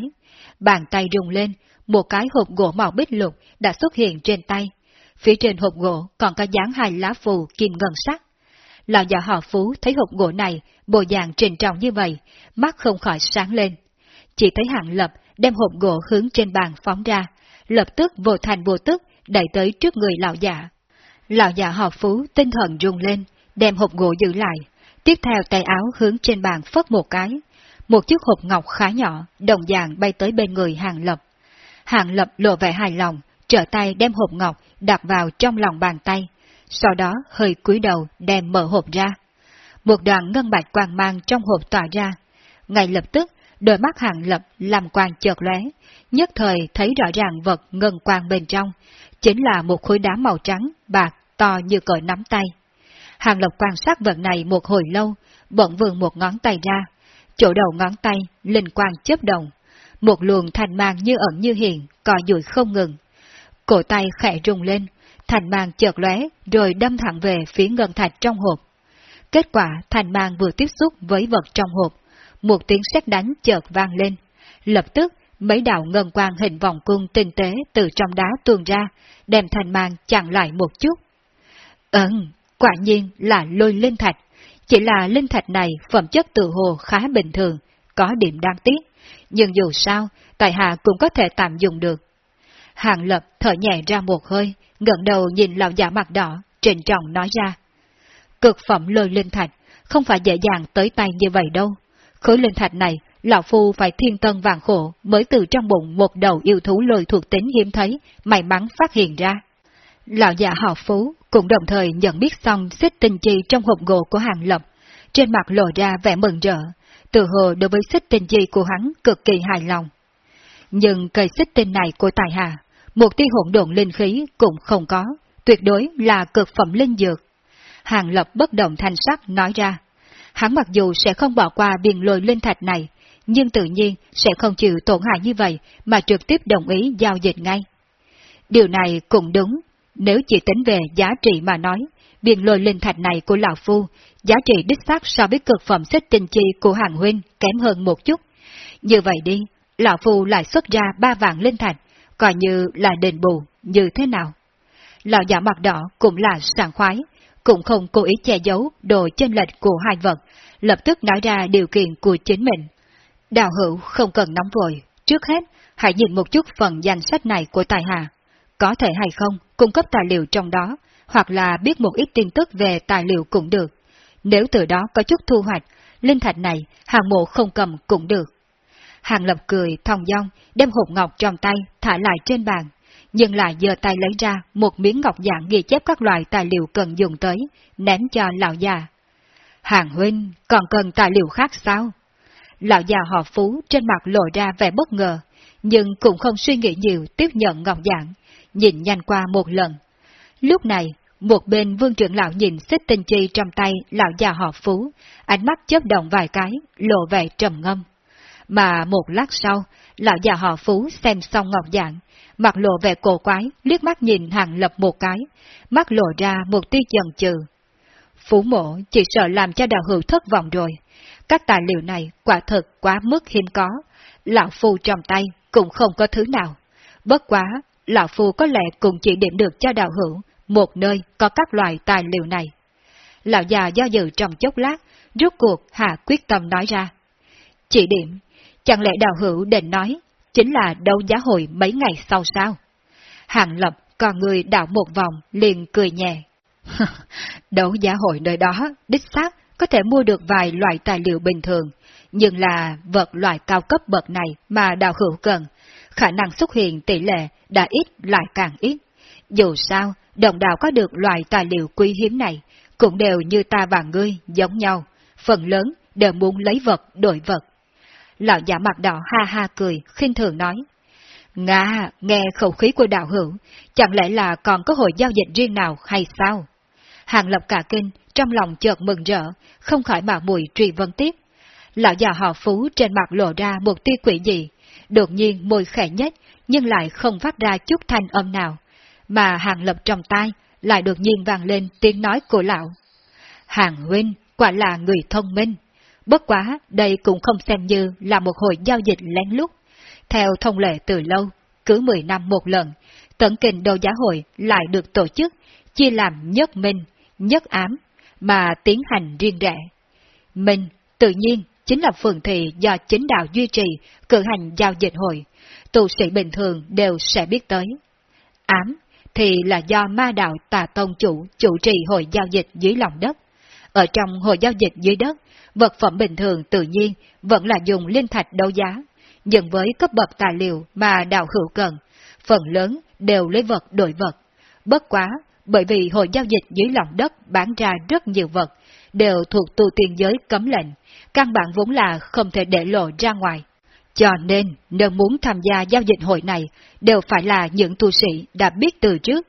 [SPEAKER 1] Bàn tay rung lên, một cái hộp gỗ màu bích lục đã xuất hiện trên tay. Phía trên hộp gỗ còn có dán hai lá phù kim ngân sắc. Lão già họ Phú thấy hộp gỗ này, bộ dạng trình trọng như vậy, mắt không khỏi sáng lên. Chỉ thấy hạng lập đem hộp gỗ hướng trên bàn phóng ra, lập tức vô thành vô tức đẩy tới trước người lão già. Lão già họ Phú tinh thần rung lên, đem hộp gỗ giữ lại, tiếp theo tay áo hướng trên bàn phất một cái. Một chiếc hộp ngọc khá nhỏ, đồng dạng bay tới bên người hàng lập. Hàng lập lộ vẻ hài lòng, trở tay đem hộp ngọc đặt vào trong lòng bàn tay, sau đó hơi cúi đầu đem mở hộp ra. Một đoạn ngân bạch quang mang trong hộp tỏa ra. Ngay lập tức, đôi mắt hàng lập làm quang chợt lóe, nhất thời thấy rõ ràng vật ngân quang bên trong, chính là một khối đá màu trắng, bạc, to như cỡ nắm tay. Hàng lập quan sát vật này một hồi lâu, bỗng vườn một ngón tay ra, chỗ đầu ngón tay, linh quang chớp động, một luồng thành mang như ẩn như hiện, cò dùi không ngừng. Cổ tay khẽ rung lên, thành mang chợt lóe rồi đâm thẳng về phía ngân thạch trong hộp. Kết quả thành mang vừa tiếp xúc với vật trong hộp, một tiếng sét đánh chợt vang lên. Lập tức, mấy đạo ngân quang hình vòng cung tinh tế từ trong đá tuôn ra, đem thành mang chặn lại một chút. Ừm, quả nhiên là lôi linh thạch. Chỉ là linh thạch này phẩm chất tự hồ khá bình thường, có điểm đáng tiếc. Nhưng dù sao, tại hạ cũng có thể tạm dùng được. Hàng lập thở nhẹ ra một hơi, ngẩng đầu nhìn lão giả mặt đỏ, trịnh trọng nói ra. Cực phẩm lôi linh thạch, không phải dễ dàng tới tay như vậy đâu. Khối linh thạch này, lão phu phải thiên tân vàng khổ mới từ trong bụng một đầu yêu thú lôi thuộc tính hiếm thấy, may mắn phát hiện ra. Lão già họ phú cũng đồng thời nhận biết xong xích tinh chi trong hộp gỗ của hàng lập, trên mặt lộ ra vẻ mừng rỡ, tự hồ đối với xích tinh chi của hắn cực kỳ hài lòng. Nhưng cây xích tinh này của tài hà, một tia hỗn độn linh khí cũng không có, tuyệt đối là cực phẩm linh dược. Hàng lập bất động thanh sắc nói ra, hắn mặc dù sẽ không bỏ qua biên lôi linh thạch này, nhưng tự nhiên sẽ không chịu tổn hại như vậy mà trực tiếp đồng ý giao dịch ngay. Điều này cũng đúng, nếu chỉ tính về giá trị mà nói, biên lôi linh thạch này của Lão Phu, giá trị đích xác so với cực phẩm xích tinh chi của hàng huynh kém hơn một chút. Như vậy đi, Lão Phu lại xuất ra ba vạn linh thạch, coi như là đền bù, như thế nào? Lão giả mặt đỏ cũng là sảng khoái, cũng không cố ý che giấu đồ chân lệch của hai vật, lập tức nói ra điều kiện của chính mình. Đào hữu không cần nóng vội, trước hết hãy nhìn một chút phần danh sách này của tài hà Có thể hay không cung cấp tài liệu trong đó, hoặc là biết một ít tin tức về tài liệu cũng được. Nếu từ đó có chút thu hoạch, linh thạch này hàng mộ không cầm cũng được. Hàng Lập cười thong dong, đem hộp ngọc trong tay thả lại trên bàn, nhưng lại giơ tay lấy ra một miếng ngọc dạng ghi chép các loại tài liệu cần dùng tới, ném cho lão già. Hàng huynh, còn cần tài liệu khác sao? Lão già họ Phú trên mặt lộ ra vẻ bất ngờ, nhưng cũng không suy nghĩ nhiều tiếp nhận ngọc dạng, nhìn nhanh qua một lần. Lúc này, một bên vương trưởng lão nhìn xích tinh chi trong tay lão già họ Phú, ánh mắt chớp động vài cái, lộ vẻ trầm ngâm. Mà một lát sau, lão già họ Phú xem xong ngọc dạng, mặt lộ vẻ cổ quái, liếc mắt nhìn hàng lập một cái, mắt lộ ra một tia chần chừ. Phú mộ chỉ sợ làm cho đạo hữu thất vọng rồi. Các tài liệu này quả thật quá mức hiếm có, lão phu trong tay cũng không có thứ nào. Bất quá, lão phu có lẽ cũng chỉ điểm được cho đạo hữu một nơi có các loại tài liệu này. Lão già do dự trong chốc lát, rốt cuộc hạ quyết tâm nói ra. Chỉ điểm, chẳng lẽ đào hữu định nói, chính là đấu giá hội mấy ngày sau sao? Hàng lập còn người đảo một vòng liền cười nhẹ. <laughs> đấu giá hội nơi đó, đích xác, có thể mua được vài loại tài liệu bình thường, nhưng là vật loại cao cấp bậc này mà đào hữu cần, khả năng xuất hiện tỷ lệ đã ít lại càng ít. Dù sao, đồng đạo có được loại tài liệu quý hiếm này, cũng đều như ta và ngươi giống nhau, phần lớn đều muốn lấy vật đổi vật. Lão giả mặt đỏ ha ha cười, khinh thường nói. Nga, nghe khẩu khí của đạo hữu, chẳng lẽ là còn có hội giao dịch riêng nào hay sao? Hàng lập cả kinh, trong lòng chợt mừng rỡ, không khỏi mạo mùi truy vấn tiếp. Lão già họ phú trên mặt lộ ra một tia quỷ gì, đột nhiên môi khẽ nhất, nhưng lại không phát ra chút thanh âm nào, mà hàng lập trong tai lại đột nhiên vang lên tiếng nói của lão. Hàng huynh, quả là người thông minh. Bất quá, đây cũng không xem như là một hồi giao dịch lén lút. Theo thông lệ từ lâu, cứ 10 năm một lần, tận kình đầu giá hội lại được tổ chức, chia làm nhất minh, nhất ám, mà tiến hành riêng rẽ. Minh, tự nhiên, chính là phường thị do chính đạo duy trì, cử hành giao dịch hội, tu sĩ bình thường đều sẽ biết tới. Ám, thì là do ma đạo tà tông chủ chủ trì hội giao dịch dưới lòng đất. Ở trong hội giao dịch dưới đất, vật phẩm bình thường tự nhiên vẫn là dùng linh thạch đấu giá, nhưng với cấp bậc tài liệu mà đạo hữu cần, phần lớn đều lấy vật đổi vật. Bất quá, bởi vì hội giao dịch dưới lòng đất bán ra rất nhiều vật, đều thuộc tu tiên giới cấm lệnh, căn bản vốn là không thể để lộ ra ngoài. Cho nên, nếu muốn tham gia giao dịch hội này, đều phải là những tu sĩ đã biết từ trước.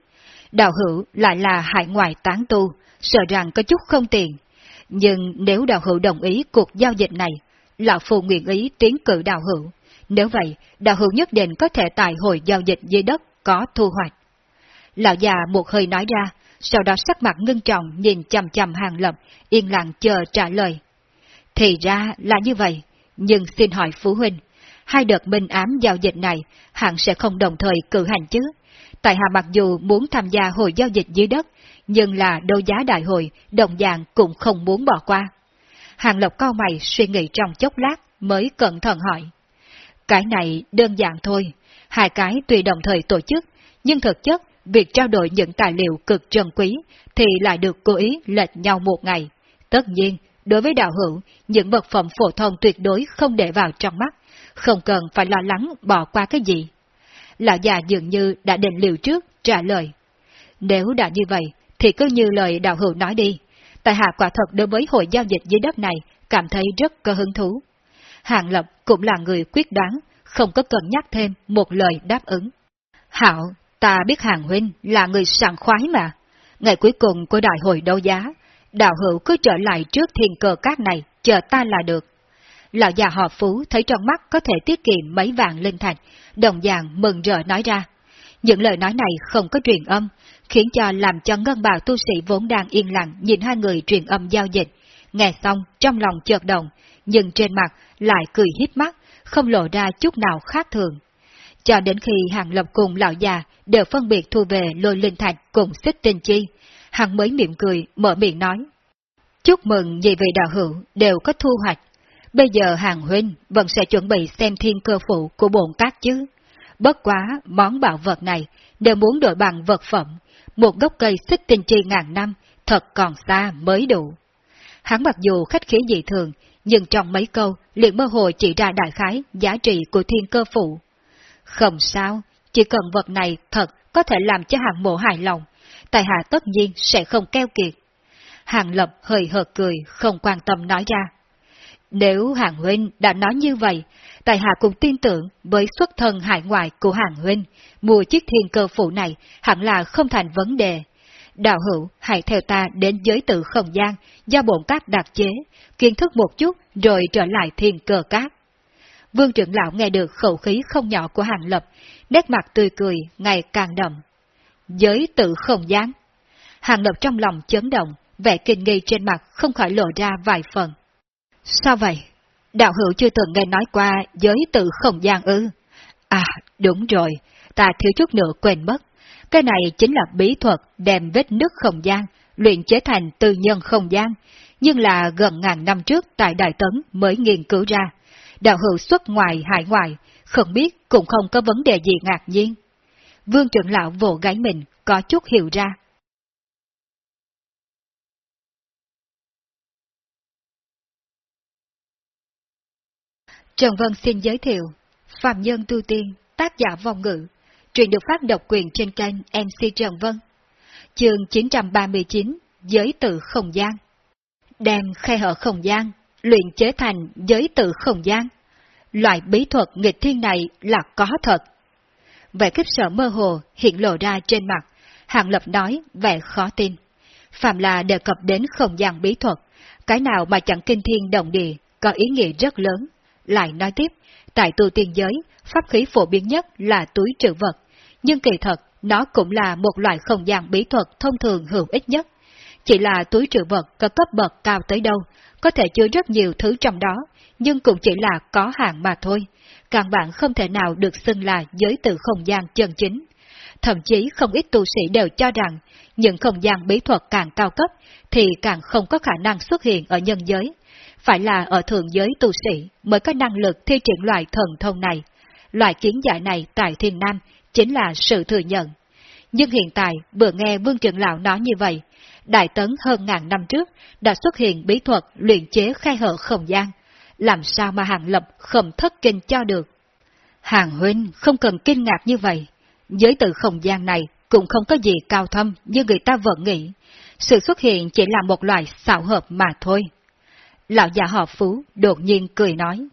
[SPEAKER 1] Đạo hữu lại là hải ngoại tán tu, sợ rằng có chút không tiền. Nhưng nếu đạo hữu đồng ý cuộc giao dịch này, Lão phù nguyện ý tiến cử đạo hữu. Nếu vậy, đạo hữu nhất định có thể tại hội giao dịch dưới đất có thu hoạch. Lão già một hơi nói ra, sau đó sắc mặt ngưng trọng nhìn chầm chầm hàng lập, yên lặng chờ trả lời. Thì ra là như vậy, nhưng xin hỏi Phú Huynh, hai đợt minh ám giao dịch này hẳn sẽ không đồng thời cử hành chứ. Tại hạ mặc dù muốn tham gia hội giao dịch dưới đất, nhưng là đấu giá đại hội, đồng dạng cũng không muốn bỏ qua. Hàng Lộc cao mày suy nghĩ trong chốc lát mới cẩn thận hỏi. Cái này đơn giản thôi, hai cái tùy đồng thời tổ chức, nhưng thực chất việc trao đổi những tài liệu cực trân quý thì lại được cố ý lệch nhau một ngày. Tất nhiên, đối với đạo hữu, những vật phẩm phổ thông tuyệt đối không để vào trong mắt, không cần phải lo lắng bỏ qua cái gì. Lão già dường như đã định liệu trước, trả lời. Nếu đã như vậy, thì cứ như lời đạo hữu nói đi. Tại hạ quả thật đối với hội giao dịch dưới đất này cảm thấy rất có hứng thú. Hàng Lập cũng là người quyết đoán, không có cần nhắc thêm một lời đáp ứng. Hảo, ta biết Hàng Huynh là người sảng khoái mà. Ngày cuối cùng của đại hội đấu giá, đạo hữu cứ trở lại trước thiên cờ cát này, chờ ta là được. Lão già họ Phú thấy trong mắt có thể tiết kiệm mấy vàng linh thạch, đồng dạng mừng rỡ nói ra. Những lời nói này không có truyền âm, khiến cho làm cho ngân bào tu sĩ vốn đang yên lặng nhìn hai người truyền âm giao dịch. Nghe xong, trong lòng chợt động, nhưng trên mặt lại cười hít mắt, không lộ ra chút nào khác thường. Cho đến khi Hàng Lập cùng lão già đều phân biệt thu về lôi linh thạch cùng xích tinh chi, hắn mới miệng cười, mở miệng nói. Chúc mừng nhị vị đạo hữu đều có thu hoạch. Bây giờ hàng huynh vẫn sẽ chuẩn bị xem thiên cơ phụ của bồn cát chứ. Bất quá, món bảo vật này đều muốn đổi bằng vật phẩm, một gốc cây xích tinh chi ngàn năm, thật còn xa mới đủ. Hắn mặc dù khách khí dị thường, nhưng trong mấy câu liền mơ hồ chỉ ra đại khái giá trị của thiên cơ phụ. Không sao, chỉ cần vật này thật có thể làm cho hàng mộ hài lòng, tài hạ tất nhiên sẽ không keo kiệt. Hàng lập hơi hợt cười, không quan tâm nói ra. Nếu hàng huynh đã nói như vậy, tài hạ cũng tin tưởng với xuất thân hải ngoại của hàng huynh, mua chiếc thiên cơ phụ này hẳn là không thành vấn đề. Đạo hữu, hãy theo ta đến giới tự không gian do bổn cát đặc chế, kiến thức một chút rồi trở lại thiên cơ cát. Vương trưởng lão nghe được khẩu khí không nhỏ của hàng lập, nét mặt tươi cười ngày càng đậm. Giới tự không gian. Hàng lập trong lòng chấn động, vẻ kinh nghi trên mặt không khỏi lộ ra vài phần. Sao vậy? Đạo hữu chưa từng nghe nói qua giới tự không gian ư? À, đúng rồi, ta thiếu chút nữa quên mất. Cái này chính là bí thuật đem vết nước không gian, luyện chế thành tư nhân không gian, nhưng là gần ngàn năm trước tại Đại Tấn mới nghiên cứu ra. Đạo hữu xuất ngoài hải ngoại, không biết cũng không có vấn đề gì ngạc nhiên. Vương trưởng lão vỗ gáy mình, có chút hiểu ra. Trần Vân xin giới thiệu, Phạm Nhân Tu Tiên, tác giả vong ngữ, truyện được phát độc quyền trên kênh MC Trần Vân. Chương 939, Giới tự không gian. Đem khai hở không gian, luyện chế thành giới tự không gian. Loại bí thuật nghịch thiên này là có thật. Vẻ khiếp sợ mơ hồ hiện lộ ra trên mặt, hạng Lập nói vẻ khó tin. Phạm là đề cập đến không gian bí thuật, cái nào mà chẳng kinh thiên động địa, có ý nghĩa rất lớn. Lại nói tiếp, tại tu tiên giới, pháp khí phổ biến nhất là túi trữ vật, nhưng kỳ thật nó cũng là một loại không gian bí thuật thông thường hữu ích nhất. Chỉ là túi trữ vật có cấp bậc cao tới đâu, có thể chứa rất nhiều thứ trong đó, nhưng cũng chỉ là có hạn mà thôi. Càng bạn không thể nào được xưng là giới tự không gian chân chính. Thậm chí không ít tu sĩ đều cho rằng, những không gian bí thuật càng cao cấp thì càng không có khả năng xuất hiện ở nhân giới. Phải là ở thượng giới tu sĩ mới có năng lực thi triển loại thần thông này. Loại kiến giải này tại Thiên Nam chính là sự thừa nhận. Nhưng hiện tại vừa nghe Vương Trường Lão nói như vậy, Đại Tấn hơn ngàn năm trước đã xuất hiện bí thuật luyện chế khai hở không gian, làm sao mà Hàng Lập không thất kinh cho được. Hàng Huynh không cần kinh ngạc như vậy, giới tự không gian này cũng không có gì cao thâm như người ta vẫn nghĩ, sự xuất hiện chỉ là một loại xảo hợp mà thôi. Lão già họ Phú đột nhiên cười nói,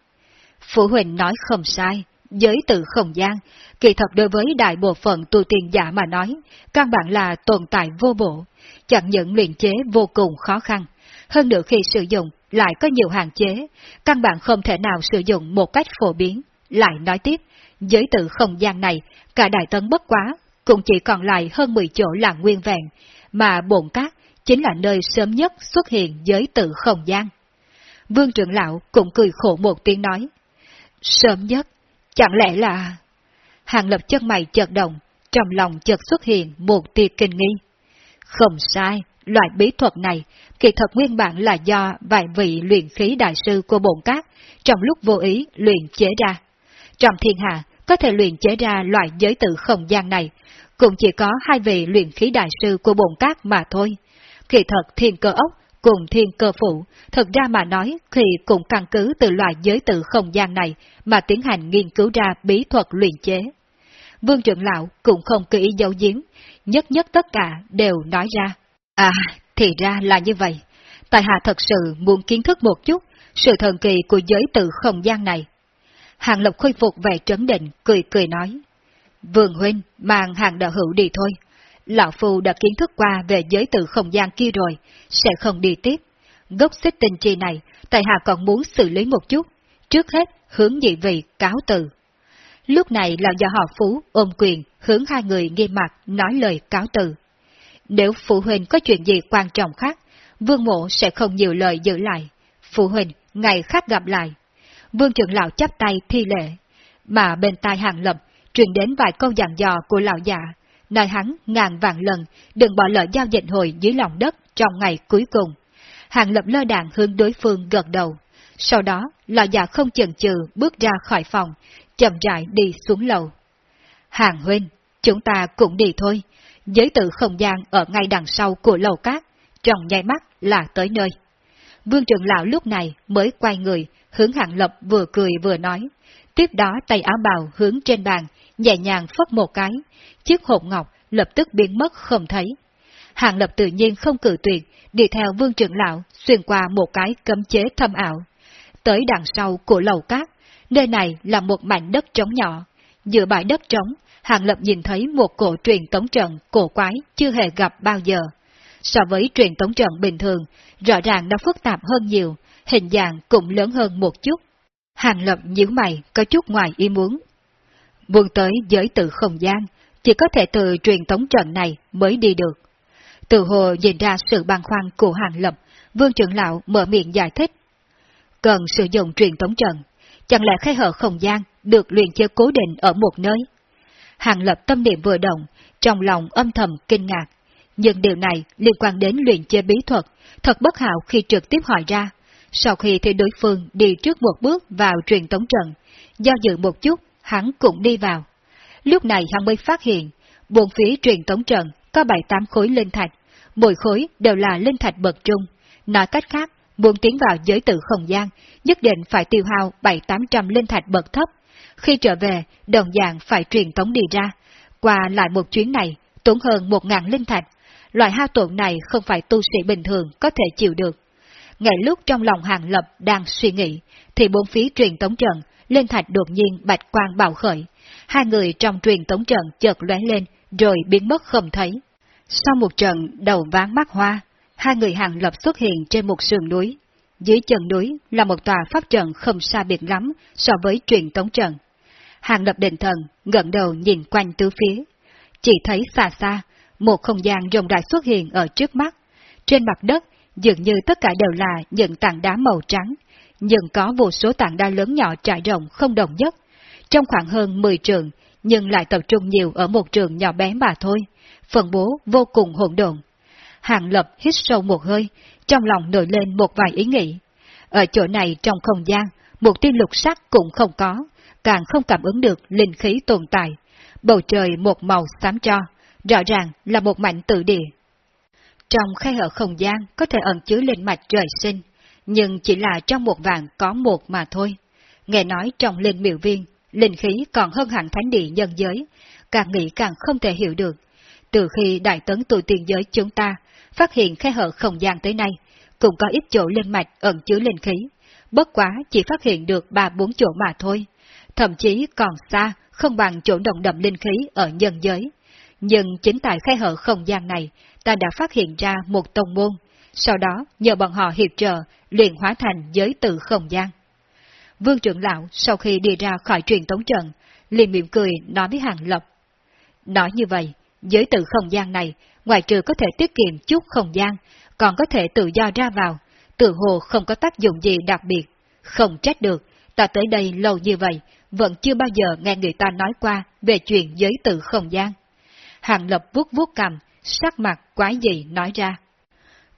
[SPEAKER 1] Phú Huỳnh nói không sai, giới tự không gian, kỳ thật đối với đại bộ phận tu tiên giả mà nói, căn bản là tồn tại vô bổ, chẳng những luyện chế vô cùng khó khăn, hơn nữa khi sử dụng lại có nhiều hạn chế, căn bản không thể nào sử dụng một cách phổ biến. Lại nói tiếp, giới tự không gian này, cả đại tấn bất quá, cũng chỉ còn lại hơn 10 chỗ là nguyên vẹn, mà bồn cát chính là nơi sớm nhất xuất hiện giới tự không gian. Vương trưởng lão cũng cười khổ một tiếng nói, sớm nhất, chẳng lẽ là... Hàng lập chân mày chợt động, trong lòng chợt xuất hiện một tia kinh nghi. Không sai, loại bí thuật này, kỳ thật nguyên bản là do vài vị luyện khí đại sư của bổn cát trong lúc vô ý luyện chế ra. Trong thiên hạ, có thể luyện chế ra loại giới tự không gian này, cũng chỉ có hai vị luyện khí đại sư của bổn cát mà thôi. Kỳ thật thiên cơ ốc cùng thiên cơ phụ, thực ra mà nói thì cũng căn cứ từ loại giới tự không gian này mà tiến hành nghiên cứu ra bí thuật luyện chế. Vương trưởng lão cũng không kỹ dấu giếm, nhất nhất tất cả đều nói ra. À, thì ra là như vậy. Tài hạ thật sự muốn kiến thức một chút sự thần kỳ của giới tự không gian này. Hàng Lộc khôi phục vẻ trấn định, cười cười nói. Vương Huynh, mang hàng đạo hữu đi thôi. Lão Phu đã kiến thức qua về giới tự không gian kia rồi, sẽ không đi tiếp. Gốc xích tình chi này, tại hạ còn muốn xử lý một chút. Trước hết, hướng nhị vị cáo từ. Lúc này lão già họ Phú ôm quyền hướng hai người nghiêm mặt nói lời cáo từ. Nếu phụ huynh có chuyện gì quan trọng khác, vương mộ sẽ không nhiều lời giữ lại. Phụ huynh, ngày khác gặp lại. Vương trưởng lão chắp tay thi lễ mà bên tai hàng lập truyền đến vài câu dặn dò của lão già, nói hắn ngàn vạn lần đừng bỏ lỡ giao dịch hồi dưới lòng đất trong ngày cuối cùng. Hàng lập lơ đạn hướng đối phương gật đầu. Sau đó, lão già không chần chừ bước ra khỏi phòng, chậm rãi đi xuống lầu. Hàng huynh, chúng ta cũng đi thôi. Giới tự không gian ở ngay đằng sau của lầu cát, trong nháy mắt là tới nơi. Vương trưởng lão lúc này mới quay người, hướng hạng lập vừa cười vừa nói. Tiếp đó tay áo bào hướng trên bàn, nhẹ nhàng phất một cái, chiếc hộp ngọc lập tức biến mất không thấy. Hạng lập tự nhiên không cử tuyệt, đi theo vương trưởng lão xuyên qua một cái cấm chế thâm ảo. Tới đằng sau của lầu cát, nơi này là một mảnh đất trống nhỏ. Giữa bãi đất trống, Hàng Lập nhìn thấy một cổ truyền tống trận cổ quái chưa hề gặp bao giờ. So với truyền tống trận bình thường, rõ ràng nó phức tạp hơn nhiều, hình dạng cũng lớn hơn một chút. Hàng Lập nhíu mày, có chút ngoài ý muốn. Buông tới giới tự không gian, chỉ có thể từ truyền tống trận này mới đi được. Từ hồ nhìn ra sự băn khoăn của Hàng Lập, Vương trưởng lão mở miệng giải thích. Cần sử dụng truyền tống trận, chẳng lẽ khai hở không gian được luyện chế cố định ở một nơi? Hàng Lập tâm niệm vừa động, trong lòng âm thầm kinh ngạc, Nhưng điều này liên quan đến luyện chế bí thuật, thật bất hảo khi trực tiếp hỏi ra. Sau khi thấy đối phương đi trước một bước vào truyền tống trận, do dự một chút, hắn cũng đi vào. Lúc này hắn mới phát hiện, buồn phía truyền tống trận có bảy tám khối linh thạch, mỗi khối đều là linh thạch bậc trung. Nói cách khác, muốn tiến vào giới tự không gian, nhất định phải tiêu hao bảy tám trăm linh thạch bậc thấp. Khi trở về, đồng dạng phải truyền tống đi ra. Qua lại một chuyến này, tốn hơn một ngàn linh thạch. Loại hao tổn này không phải tu sĩ bình thường có thể chịu được. Ngay lúc trong lòng hàng lập đang suy nghĩ, thì bốn phí truyền tống trận, linh thạch đột nhiên bạch quang bạo khởi. Hai người trong truyền tống trận chợt lóe lên, rồi biến mất không thấy. Sau một trận đầu ván mắt hoa, hai người hàng lập xuất hiện trên một sườn núi. Dưới chân núi là một tòa pháp trận không xa biệt lắm so với truyền tống trận. Hàng lập định thần, ngẩng đầu nhìn quanh tứ phía. Chỉ thấy xa xa, một không gian rộng rãi xuất hiện ở trước mắt. Trên mặt đất, dường như tất cả đều là những tảng đá màu trắng, nhưng có vô số tảng đá lớn nhỏ trải rộng không đồng nhất. Trong khoảng hơn 10 trường, nhưng lại tập trung nhiều ở một trường nhỏ bé mà thôi, phân bố vô cùng hỗn độn. Hàng Lập hít sâu một hơi, trong lòng nổi lên một vài ý nghĩ. Ở chỗ này trong không gian, một tiên lục sắc cũng không có, càng không cảm ứng được linh khí tồn tại. Bầu trời một màu xám cho, rõ ràng là một mảnh tự địa. Trong khe hở không gian có thể ẩn chứa linh mạch trời sinh, nhưng chỉ là trong một vàng có một mà thôi. Nghe nói trong linh miệu viên, linh khí còn hơn hẳn thánh địa nhân giới, càng nghĩ càng không thể hiểu được. Từ khi đại tấn tu tiên giới chúng ta phát hiện khe hở không gian tới nay, cũng có ít chỗ linh mạch ẩn chứa linh khí, bất quá chỉ phát hiện được ba bốn chỗ mà thôi, thậm chí còn xa không bằng chỗ động đậm linh khí ở nhân giới. Nhưng chính tại khe hở không gian này, ta đã phát hiện ra một tông môn, sau đó nhờ bọn họ hiệp trợ, luyện hóa thành giới tự không gian. Vương trưởng lão sau khi đi ra khỏi truyền tống trận, liền mỉm cười nói với Hàng Lập. Nói như vậy, giới tự không gian này, ngoài trừ có thể tiết kiệm chút không gian, còn có thể tự do ra vào, tự hồ không có tác dụng gì đặc biệt. Không trách được, ta tới đây lâu như vậy, vẫn chưa bao giờ nghe người ta nói qua về chuyện giới tự không gian. Hàng Lập vuốt vuốt cầm, sắc mặt quái gì nói ra.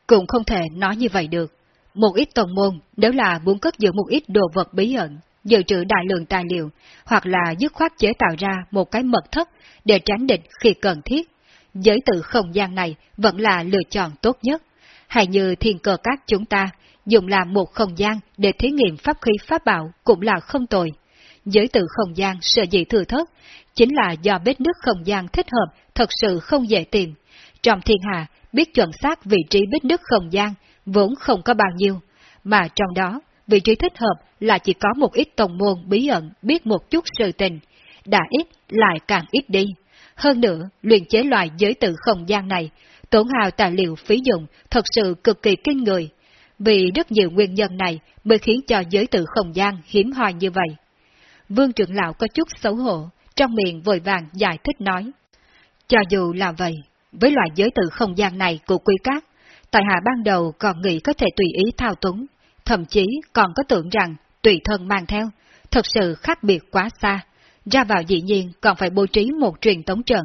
[SPEAKER 1] Cũng không thể nói như vậy được. Một ít tổng môn, nếu là muốn cất giữ một ít đồ vật bí ẩn, dự trữ đại lượng tài liệu, hoặc là dứt khoát chế tạo ra một cái mật thất để tránh địch khi cần thiết, giới tự không gian này vẫn là lựa chọn tốt nhất. Hay như thiên cờ các chúng ta, dùng làm một không gian để thí nghiệm pháp khí pháp bảo cũng là không tồi. Giới tự không gian sợ dĩ thừa thất, chính là do bếp nước không gian thích hợp thật sự không dễ tìm. Trong thiên hạ, biết chuẩn xác vị trí bếp nước không gian vốn không có bao nhiêu, mà trong đó, vị trí thích hợp là chỉ có một ít tổng môn bí ẩn biết một chút sự tình, đã ít lại càng ít đi. Hơn nữa, luyện chế loại giới tự không gian này, tổn hào tài liệu phí dụng thật sự cực kỳ kinh người. Vì rất nhiều nguyên nhân này mới khiến cho giới tự không gian hiếm hoi như vậy. Vương trưởng lão có chút xấu hổ, trong miệng vội vàng giải thích nói. Cho dù là vậy, với loại giới tự không gian này của quý các tại hạ ban đầu còn nghĩ có thể tùy ý thao túng, thậm chí còn có tưởng rằng tùy thân mang theo, thật sự khác biệt quá xa. Ra vào dĩ nhiên còn phải bố trí một truyền tống trận,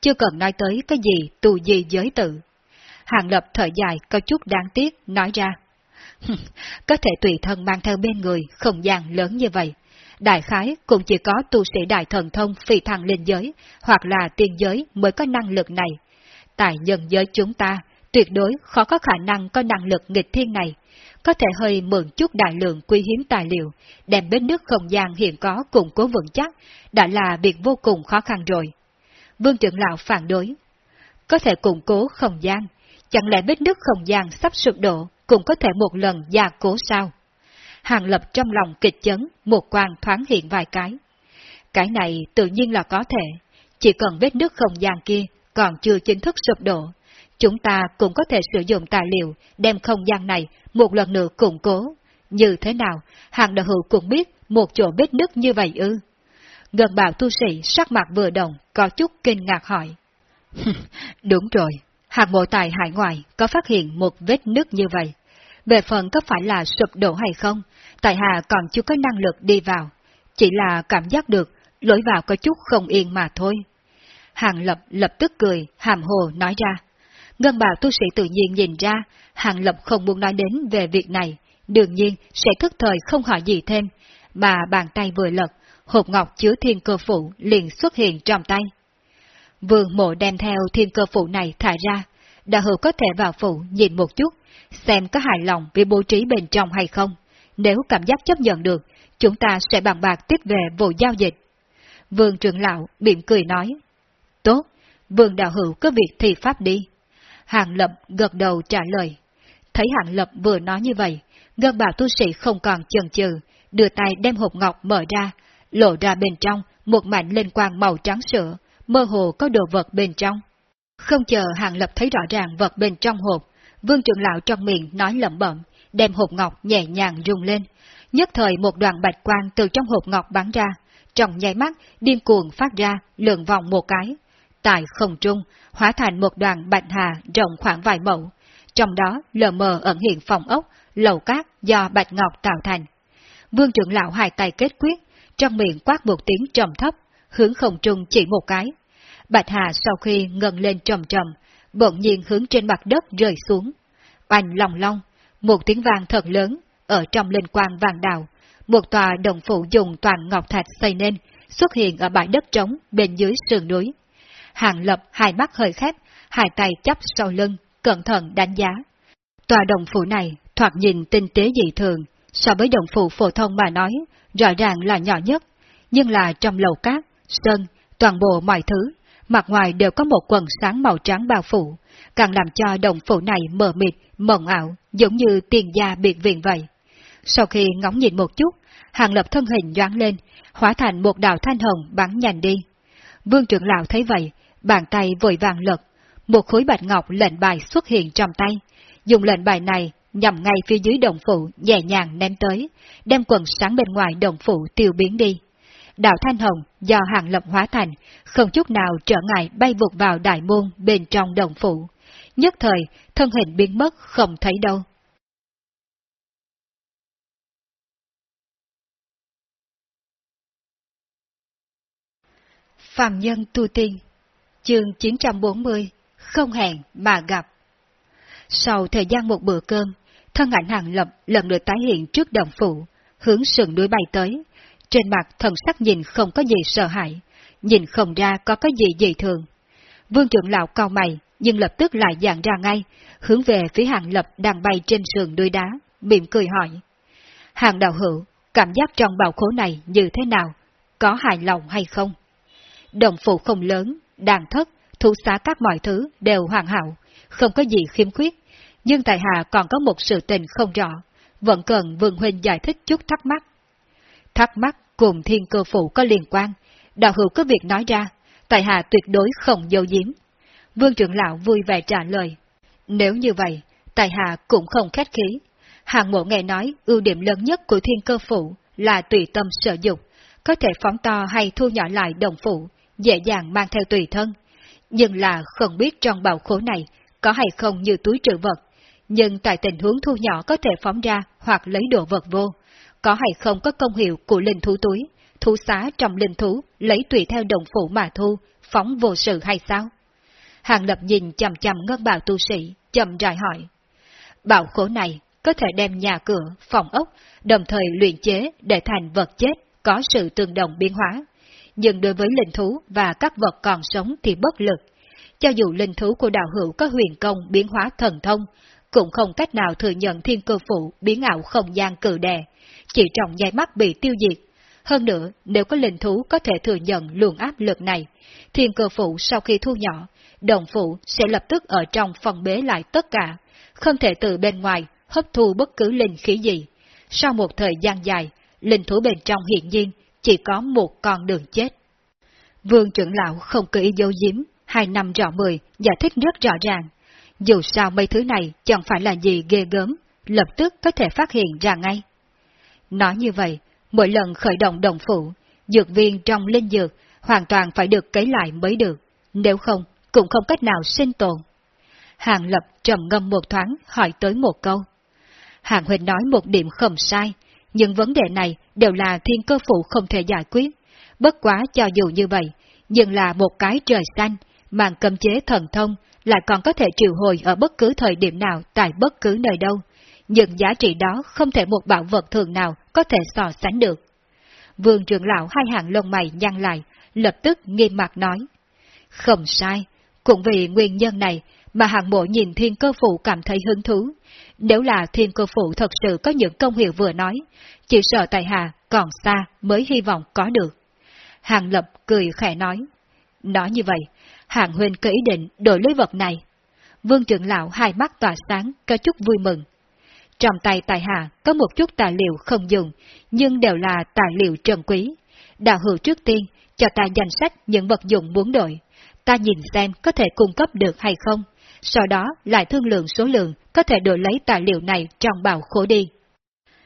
[SPEAKER 1] chưa cần nói tới cái gì tù gì giới tự. Hàng lập thở dài có chút đáng tiếc, nói ra. có thể tùy thân mang theo bên người không gian lớn như vậy. Đại khái cũng chỉ có tu sĩ đại thần thông phi thăng lên giới, hoặc là tiên giới mới có năng lực này. Tại nhân giới chúng ta, tuyệt đối khó có khả năng có năng lực nghịch thiên này. Có thể hơi mượn chút đại lượng quý hiếm tài liệu, đem bến nước không gian hiện có củng cố vững chắc, đã là việc vô cùng khó khăn rồi. Vương trưởng lão phản đối. Có thể củng cố không gian, chẳng lẽ bến nước không gian sắp sụp đổ, cũng có thể một lần gia cố sao? Hàng lập trong lòng kịch chấn, một quan thoáng hiện vài cái. Cái này tự nhiên là có thể, chỉ cần vết nước không gian kia còn chưa chính thức sụp đổ, chúng ta cũng có thể sử dụng tài liệu đem không gian này một lần nữa củng cố. Như thế nào, hàng đạo hữu cũng biết một chỗ vết nước như vậy ư? Gần bảo tu sĩ sắc mặt vừa đồng, có chút kinh ngạc hỏi. <laughs> Đúng rồi, hàng mộ tài hải ngoại có phát hiện một vết nước như vậy. Về phần có phải là sụp đổ hay không, tại hạ còn chưa có năng lực đi vào, chỉ là cảm giác được lối vào có chút không yên mà thôi. Hàng lập lập tức cười, hàm hồ nói ra. Ngân bào tu sĩ tự nhiên nhìn ra, Hàng Lập không muốn nói đến về việc này, đương nhiên sẽ thức thời không hỏi gì thêm, mà bàn tay vừa lật, hộp ngọc chứa thiên cơ phụ liền xuất hiện trong tay. Vương mộ đem theo thiên cơ phụ này thả ra, đạo hữu có thể vào phụ nhìn một chút, xem có hài lòng với bố trí bên trong hay không. Nếu cảm giác chấp nhận được, chúng ta sẽ bàn bạc tiếp về vụ giao dịch. Vương trưởng lão miệng cười nói, Tốt, vương đạo hữu có việc thì pháp đi. Hàng Lập gật đầu trả lời. Thấy Hàng Lập vừa nói như vậy, ngân bảo tu sĩ không còn chần chừ, đưa tay đem hộp ngọc mở ra, lộ ra bên trong một mảnh lên quang màu trắng sữa, mơ hồ có đồ vật bên trong. Không chờ Hàng Lập thấy rõ ràng vật bên trong hộp, vương trưởng lão trong miệng nói lẩm bẩm, đem hộp ngọc nhẹ nhàng rung lên. Nhất thời một đoàn bạch quang từ trong hộp ngọc bắn ra, trong nháy mắt điên cuồng phát ra, lượn vòng một cái. Tại không trung, hóa thành một đoàn bạch hà rộng khoảng vài mẫu, trong đó lờ mờ ẩn hiện phòng ốc, lầu cát do bạch ngọc tạo thành. Vương trưởng lão hai tay kết quyết, trong miệng quát một tiếng trầm thấp, hướng không trung chỉ một cái. Bạch hà sau khi ngân lên trầm trầm, bỗng nhiên hướng trên mặt đất rơi xuống. Oanh lòng long, một tiếng vang thật lớn, ở trong linh quang vàng đào, một tòa đồng phụ dùng toàn ngọc thạch xây nên, xuất hiện ở bãi đất trống bên dưới sườn núi. Hàng lập hai mắt hơi khép, hai tay chắp sau lưng, cẩn thận đánh giá. Tòa đồng phủ này thoạt nhìn tinh tế dị thường, so với đồng phủ phổ thông mà nói, rõ ràng là nhỏ nhất, nhưng là trong lầu cát, sơn, toàn bộ mọi thứ, mặt ngoài đều có một quần sáng màu trắng bao phủ, càng làm cho đồng phủ này mờ mịt, mộng ảo, giống như tiền gia biệt viện vậy. Sau khi ngóng nhìn một chút, hàng lập thân hình nhoáng lên, hóa thành một đạo thanh hồng bắn nhanh đi. Vương trưởng lão thấy vậy, bàn tay vội vàng lật, một khối bạch ngọc lệnh bài xuất hiện trong tay, dùng lệnh bài này nhằm ngay phía dưới đồng phụ nhẹ nhàng ném tới, đem quần sáng bên ngoài đồng phụ tiêu biến đi. Đạo Thanh Hồng do hàng lập hóa thành, không chút nào trở ngại bay vụt vào đại môn bên trong đồng phụ. Nhất thời, thân hình biến mất không thấy đâu. Phạm Nhân Tu Tiên Chương 940 Không hẹn mà gặp Sau thời gian một bữa cơm, thân ảnh hàng lập lần lượt tái hiện trước đồng phụ, hướng sườn núi bay tới. Trên mặt thần sắc nhìn không có gì sợ hãi, nhìn không ra có cái gì dị thường. Vương trưởng lão cao mày, nhưng lập tức lại dạng ra ngay, hướng về phía hàng lập đang bay trên sườn núi đá, mỉm cười hỏi. Hàng đạo hữu, cảm giác trong bào khố này như thế nào? Có hài lòng hay không? Đồng phụ không lớn, đàn thất, thu xá các mọi thứ đều hoàn hảo, không có gì khiếm khuyết, nhưng tại hạ còn có một sự tình không rõ, vẫn cần Vương Huynh giải thích chút thắc mắc. Thắc mắc cùng thiên cơ phụ có liên quan, đạo hữu có việc nói ra, tại hạ tuyệt đối không dấu diếm. Vương trưởng lão vui vẻ trả lời. Nếu như vậy, tại hạ cũng không khách khí. Hàng mộ nghe nói ưu điểm lớn nhất của thiên cơ phụ là tùy tâm sở dục, có thể phóng to hay thu nhỏ lại đồng phụ, dễ dàng mang theo tùy thân. Nhưng là không biết trong bảo khố này có hay không như túi trữ vật, nhưng tại tình huống thu nhỏ có thể phóng ra hoặc lấy đồ vật vô, có hay không có công hiệu của linh thú túi, thú xá trong linh thú lấy tùy theo đồng phụ mà thu, phóng vô sự hay sao? Hàng lập nhìn chầm chầm ngân bào tu sĩ, chậm rãi hỏi. Bảo khố này có thể đem nhà cửa, phòng ốc, đồng thời luyện chế để thành vật chết, có sự tương đồng biến hóa. Nhưng đối với linh thú và các vật còn sống thì bất lực. Cho dù linh thú của đạo hữu có huyền công biến hóa thần thông, cũng không cách nào thừa nhận thiên cơ phụ biến ảo không gian cự đè, chỉ trong nháy mắt bị tiêu diệt. Hơn nữa, nếu có linh thú có thể thừa nhận luồng áp lực này, thiên cơ phụ sau khi thu nhỏ, đồng phụ sẽ lập tức ở trong phòng bế lại tất cả, không thể từ bên ngoài hấp thu bất cứ linh khí gì. Sau một thời gian dài, linh thú bên trong hiện nhiên chỉ có một con đường chết. Vương trưởng lão không cứ ý dấu giếm, hai năm rõ mười, giải thích rất rõ ràng. Dù sao mấy thứ này chẳng phải là gì ghê gớm, lập tức có thể phát hiện ra ngay. Nói như vậy, mỗi lần khởi động đồng phụ, dược viên trong linh dược hoàn toàn phải được cấy lại mới được, nếu không, cũng không cách nào sinh tồn. Hàng Lập trầm ngâm một thoáng hỏi tới một câu. Hàng Huỳnh nói một điểm không sai, nhưng vấn đề này đều là thiên cơ phụ không thể giải quyết. Bất quá cho dù như vậy, nhưng là một cái trời xanh, màn cầm chế thần thông lại còn có thể triệu hồi ở bất cứ thời điểm nào tại bất cứ nơi đâu, nhưng giá trị đó không thể một bảo vật thường nào có thể so sánh được. Vương trưởng lão hai hàng lông mày nhăn lại, lập tức nghiêm mặt nói. Không sai, cũng vì nguyên nhân này mà hạng bộ nhìn thiên cơ phụ cảm thấy hứng thú. Nếu là thiên cơ phụ thật sự có những công hiệu vừa nói, chỉ sợ tại hạ còn xa mới hy vọng có được. Hàng lập cười khẽ nói. Nói như vậy, hạng huynh có ý định đổi lấy vật này. Vương trưởng lão hai mắt tỏa sáng, có chút vui mừng. Trong tay tài hạ có một chút tài liệu không dùng, nhưng đều là tài liệu trân quý. Đạo hữu trước tiên, cho ta danh sách những vật dụng muốn đổi. Ta nhìn xem có thể cung cấp được hay không, sau đó lại thương lượng số lượng có thể đổi lấy tài liệu này trong bảo khố đi.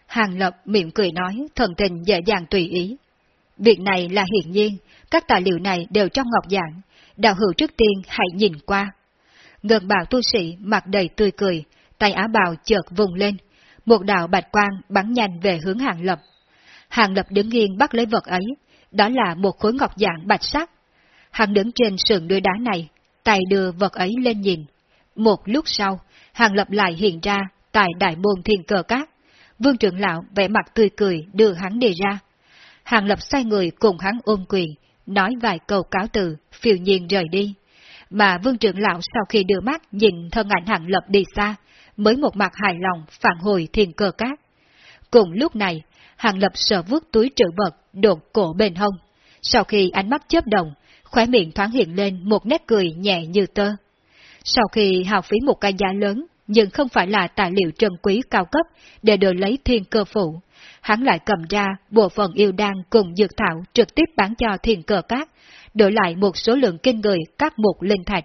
[SPEAKER 1] Hàng Lập miệng cười nói, thần tình dễ dàng tùy ý. Việc này là hiển nhiên, các tài liệu này đều trong ngọc giảng, đạo hữu trước tiên hãy nhìn qua. Ngân bào tu sĩ mặt đầy tươi cười, tay áo bào chợt vùng lên, một đạo bạch quang bắn nhanh về hướng Hàng Lập. Hàng Lập đứng nghiêng bắt lấy vật ấy, đó là một khối ngọc dạng bạch sắc. Hàng đứng trên sườn đuôi đá này, tay đưa vật ấy lên nhìn. Một lúc sau, Hàng Lập lại hiện ra tại đại môn thiên cờ cát. Vương trưởng lão vẻ mặt tươi cười đưa hắn đi ra. Hàng Lập xoay người cùng hắn ôm quyền, nói vài câu cáo từ, phiêu nhiên rời đi. Mà vương trưởng lão sau khi đưa mắt nhìn thân ảnh Hàng Lập đi xa, mới một mặt hài lòng phản hồi thiên cờ cát. Cùng lúc này, Hàng Lập sợ vứt túi trữ vật đột cổ bên hông. Sau khi ánh mắt chớp động, khóe miệng thoáng hiện lên một nét cười nhẹ như tơ. Sau khi hào phí một cái giá lớn, nhưng không phải là tài liệu trân quý cao cấp để đổi lấy thiên cơ phụ, hắn lại cầm ra bộ phận yêu đan cùng dược thảo trực tiếp bán cho thiên cơ các, đổi lại một số lượng kinh người các một linh thạch.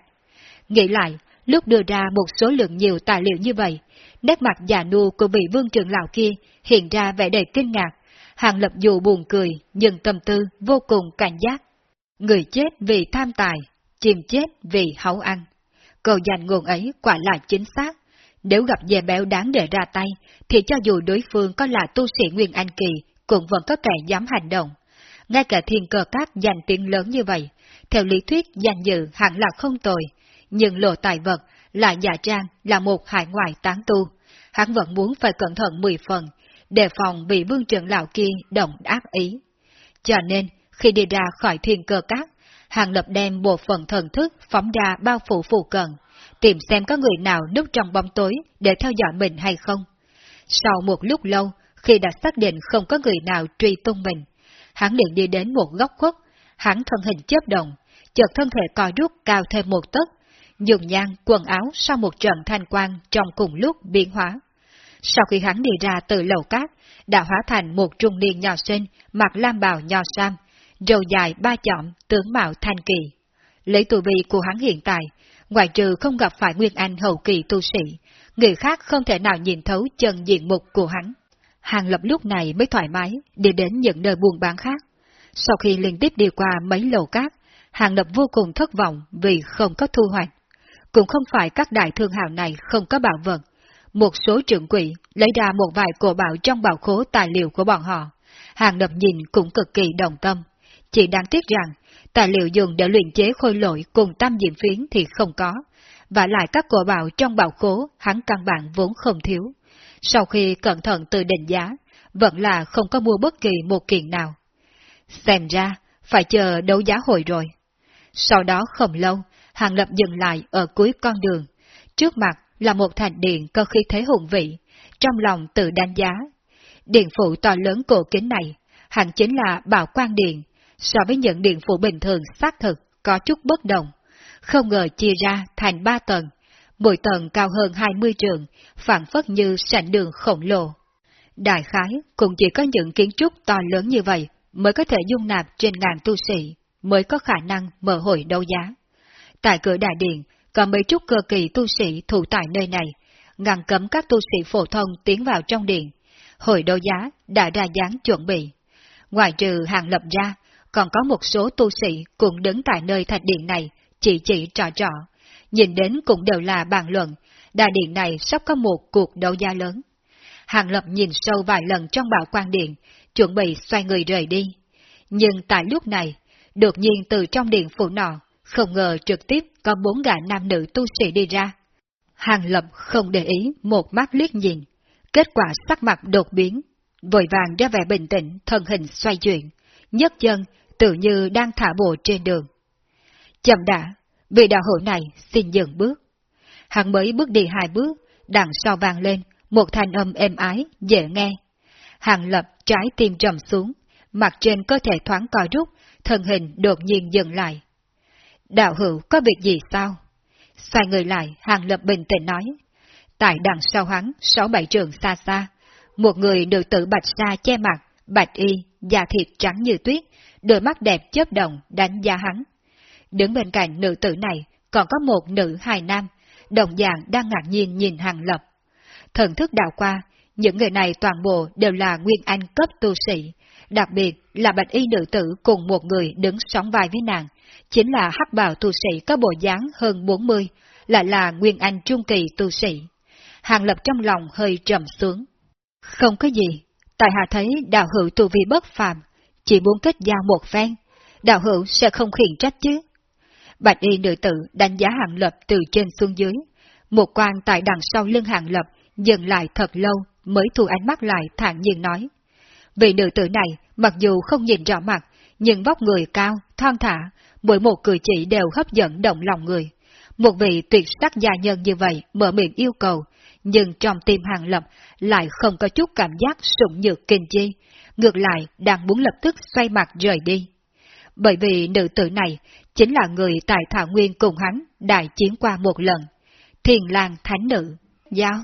[SPEAKER 1] Nghĩ lại, lúc đưa ra một số lượng nhiều tài liệu như vậy, nét mặt già nua của vị vương trưởng lão kia hiện ra vẻ đầy kinh ngạc. Hàng lập dù buồn cười, nhưng tâm tư vô cùng cảnh giác. Người chết vì tham tài, chim chết vì hấu ăn. Câu danh nguồn ấy quả là chính xác. Nếu gặp dè béo đáng để ra tay, thì cho dù đối phương có là tu sĩ Nguyên Anh Kỳ, cũng vẫn có kẻ dám hành động. Ngay cả thiên cờ cát giành tiếng lớn như vậy, theo lý thuyết danh dự hẳn là không tồi, nhưng lộ tài vật là giả trang là một hải ngoại tán tu. Hắn vẫn muốn phải cẩn thận mười phần, đề phòng bị vương trưởng lão kia động ác ý. Cho nên, khi đi ra khỏi thiên cơ cát, Hàng Lập đem bộ phận thần thức phóng ra bao phủ phù cận, tìm xem có người nào núp trong bóng tối để theo dõi mình hay không. Sau một lúc lâu, khi đã xác định không có người nào truy tung mình, hắn liền đi đến một góc khuất, hắn thân hình chớp động, chợt thân thể co rút cao thêm một tấc, dùng nhang, quần áo sau một trận thanh quang trong cùng lúc biến hóa. Sau khi hắn đi ra từ lầu cát, đã hóa thành một trung niên nhỏ sinh, mặc lam bào nho sam, râu dài ba chọn, tướng mạo thanh kỳ. Lấy tù vi của hắn hiện tại, ngoại trừ không gặp phải Nguyên Anh hậu kỳ tu sĩ, người khác không thể nào nhìn thấu chân diện mục của hắn. Hàng lập lúc này mới thoải mái đi đến những nơi buôn bán khác. Sau khi liên tiếp đi qua mấy lầu cát, Hàng lập vô cùng thất vọng vì không có thu hoạch. Cũng không phải các đại thương hào này không có bảo vật. Một số trưởng quỷ lấy ra một vài cổ bảo trong bảo khố tài liệu của bọn họ. Hàng lập nhìn cũng cực kỳ đồng tâm. Chỉ đáng tiếc rằng, tài liệu dùng để luyện chế khôi lỗi cùng tam diệm phiến thì không có, và lại các cổ bảo trong bảo khố hắn căn bản vốn không thiếu. Sau khi cẩn thận từ định giá, vẫn là không có mua bất kỳ một kiện nào. Xem ra, phải chờ đấu giá hội rồi. Sau đó không lâu, Hàng Lập dừng lại ở cuối con đường. Trước mặt là một thành điện có khí thế hùng vị, trong lòng tự đánh giá. Điện phụ to lớn cổ kính này, hẳn chính là bảo quan điện, so với những điện phủ bình thường xác thực có chút bất đồng. Không ngờ chia ra thành ba tầng, mỗi tầng cao hơn 20 trường, phản phất như sảnh đường khổng lồ. Đại khái cũng chỉ có những kiến trúc to lớn như vậy mới có thể dung nạp trên ngàn tu sĩ, mới có khả năng mở hội đấu giá. Tại cửa đại điện, có mấy chút cơ kỳ tu sĩ thủ tại nơi này, ngăn cấm các tu sĩ phổ thông tiến vào trong điện. Hội đấu giá đã ra dáng chuẩn bị. Ngoài trừ hàng lập ra, còn có một số tu sĩ cũng đứng tại nơi thạch điện này, chỉ chỉ trò trò. Nhìn đến cũng đều là bàn luận, đại điện này sắp có một cuộc đấu giá lớn. Hàng lập nhìn sâu vài lần trong bảo quan điện, chuẩn bị xoay người rời đi. Nhưng tại lúc này, đột nhiên từ trong điện phủ nọ, không ngờ trực tiếp có bốn gã nam nữ tu sĩ đi ra. Hàng Lập không để ý một mắt liếc nhìn, kết quả sắc mặt đột biến, vội vàng ra vẻ bình tĩnh, thân hình xoay chuyển, nhấc chân, tự như đang thả bộ trên đường. Chậm đã, vị đạo hữu này xin dừng bước. Hắn mới bước đi hai bước, đằng sau vang lên, một thanh âm êm ái, dễ nghe. Hàng lập trái tim trầm xuống, mặt trên cơ thể thoáng co rút, thân hình đột nhiên dừng lại. Đạo hữu có việc gì sao? Xoay người lại, hàng lập bình tĩnh nói. Tại đằng sau hắn, sáu bảy trường xa xa, một người được tử bạch sa che mặt, bạch y, da thịt trắng như tuyết, đôi mắt đẹp chớp động đánh giá hắn. Đứng bên cạnh nữ tử này, còn có một nữ hài nam, đồng dạng đang ngạc nhiên nhìn hàng lập. Thần thức đào qua, những người này toàn bộ đều là nguyên anh cấp tu sĩ, đặc biệt là bạch y nữ tử cùng một người đứng sóng vai với nàng, chính là hắc bào tu sĩ có bộ dáng hơn 40, lại là nguyên anh trung kỳ tu sĩ. Hàng lập trong lòng hơi trầm xuống. Không có gì, tại hạ thấy đạo hữu tu vi bất phàm, chỉ muốn kết giao một phen, đạo hữu sẽ không khiển trách chứ. Bạch y nữ tử đánh giá hàng lập từ trên xuống dưới, một quan tại đằng sau lưng hàng lập dừng lại thật lâu mới thu ánh mắt lại thản nhiên nói. Vị nữ tử này, mặc dù không nhìn rõ mặt, nhưng vóc người cao, thon thả, mỗi một cử chỉ đều hấp dẫn động lòng người. Một vị tuyệt sắc gia nhân như vậy mở miệng yêu cầu, nhưng trong tim hàng lập lại không có chút cảm giác sụng nhược kinh chi, ngược lại đang muốn lập tức xoay mặt rời đi. Bởi vì nữ tử này chính là người tại Thảo Nguyên cùng hắn đại chiến qua một lần. Thiền lang thánh nữ, giao.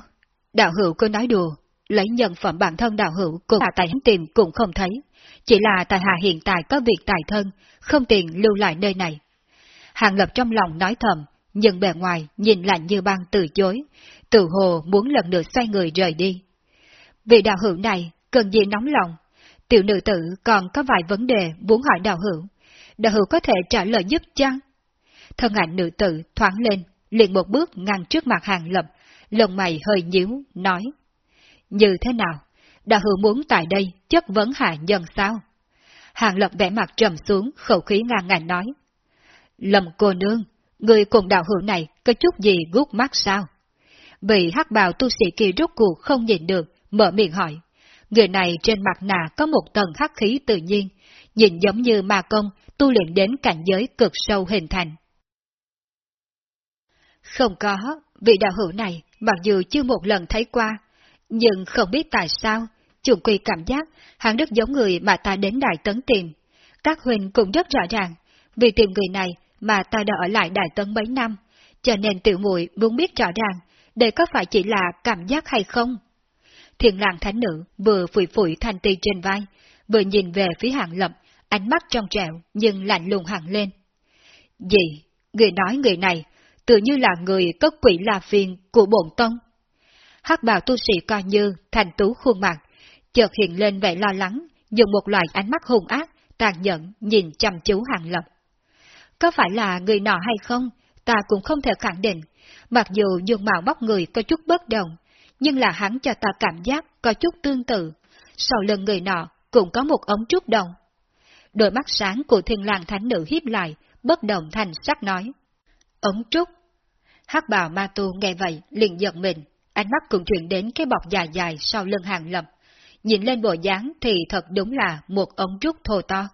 [SPEAKER 1] Đạo hữu cứ nói đùa, lấy nhân phẩm bản thân đạo hữu cùng hạ tài tìm cũng không thấy. Chỉ là tài hạ hiện tại có việc tài thân, không tiền lưu lại nơi này. Hàng lập trong lòng nói thầm, nhưng bề ngoài nhìn lạnh như băng từ chối, tự hồ muốn lần nữa xoay người rời đi. Vị đạo hữu này cần gì nóng lòng, tiểu nữ tử còn có vài vấn đề muốn hỏi đạo hữu, đạo hữu có thể trả lời giúp chăng? Thân ảnh nữ tử thoáng lên, liền một bước ngăn trước mặt hàng lập, lồng mày hơi nhíu, nói. Như thế nào? Đạo hữu muốn tại đây chất vấn hạ nhân sao? Hàng lập vẻ mặt trầm xuống, khẩu khí ngang ngạnh nói. Lầm cô nương, người cùng đạo hữu này có chút gì gút mắt sao? Vị hắc bào tu sĩ kia rốt cuộc không nhìn được, mở miệng hỏi. Người này trên mặt nạ có một tầng hắc khí tự nhiên, nhìn giống như ma công tu luyện đến cảnh giới cực sâu hình thành. Không có, vị đạo hữu này, mặc dù chưa một lần thấy qua, nhưng không biết tại sao, trùng quy cảm giác hắn rất giống người mà ta đến Đại Tấn tìm. Các huynh cũng rất rõ ràng, vì tìm người này mà ta đã ở lại Đại Tấn mấy năm, cho nên tiểu muội muốn biết rõ ràng, đây có phải chỉ là cảm giác hay không? Thiền làng thánh nữ vừa phủi phủi thanh ti trên vai, vừa nhìn về phía hạng lập, ánh mắt trong trẻo nhưng lạnh lùng hẳn lên. Gì? Người nói người này, tự như là người cất quỷ là phiền của bổn tông. hắc bào tu sĩ coi như thành tú khuôn mặt, chợt hiện lên vẻ lo lắng, dùng một loại ánh mắt hung ác, tàn nhẫn nhìn chăm chú hạng lập. Có phải là người nọ hay không, ta cũng không thể khẳng định, mặc dù dùng mạo bóc người có chút bất đồng, nhưng là hắn cho ta cảm giác có chút tương tự, sau lưng người nọ cũng có một ống trúc đồng. Đôi mắt sáng của thiên lang thánh nữ hiếp lại, bất động thành sắc nói. Ống trúc. hắc bào ma tu nghe vậy, liền giật mình, ánh mắt cũng chuyển đến cái bọc dài dài sau lưng hàng lập. Nhìn lên bộ dáng thì thật đúng là một ống trúc thô to.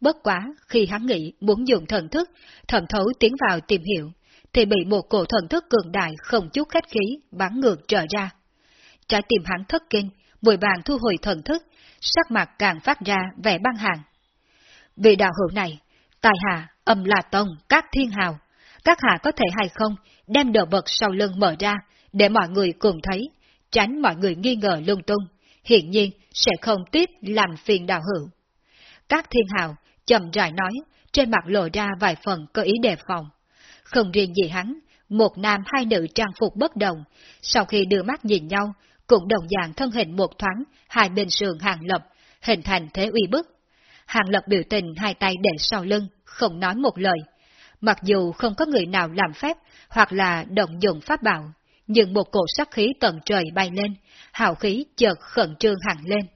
[SPEAKER 1] Bất quá, khi hắn nghĩ muốn dùng thần thức, thẩm thấu tiến vào tìm hiểu, thì bị một cổ thần thức cường đại không chút khách khí bắn ngược trở ra. Trái tim hắn thất kinh, bùi bàn thu hồi thần thức, sắc mặt càng phát ra vẻ băng hàng. Vì đạo hữu này, tài hạ, âm là tông, các thiên hào, các hạ có thể hay không đem đồ vật sau lưng mở ra để mọi người cùng thấy, tránh mọi người nghi ngờ lung tung, hiện nhiên sẽ không tiếp làm phiền đạo hữu. Các thiên hào chậm rãi nói, trên mặt lộ ra vài phần có ý đề phòng. Không riêng gì hắn, một nam hai nữ trang phục bất đồng, sau khi đưa mắt nhìn nhau, cũng đồng dạng thân hình một thoáng, hai bên sườn hàng lập, hình thành thế uy bức. Hàng lập biểu tình hai tay để sau lưng, không nói một lời. Mặc dù không có người nào làm phép, hoặc là động dụng pháp bảo, nhưng một cổ sắc khí tận trời bay lên, hào khí chợt khẩn trương hẳn lên.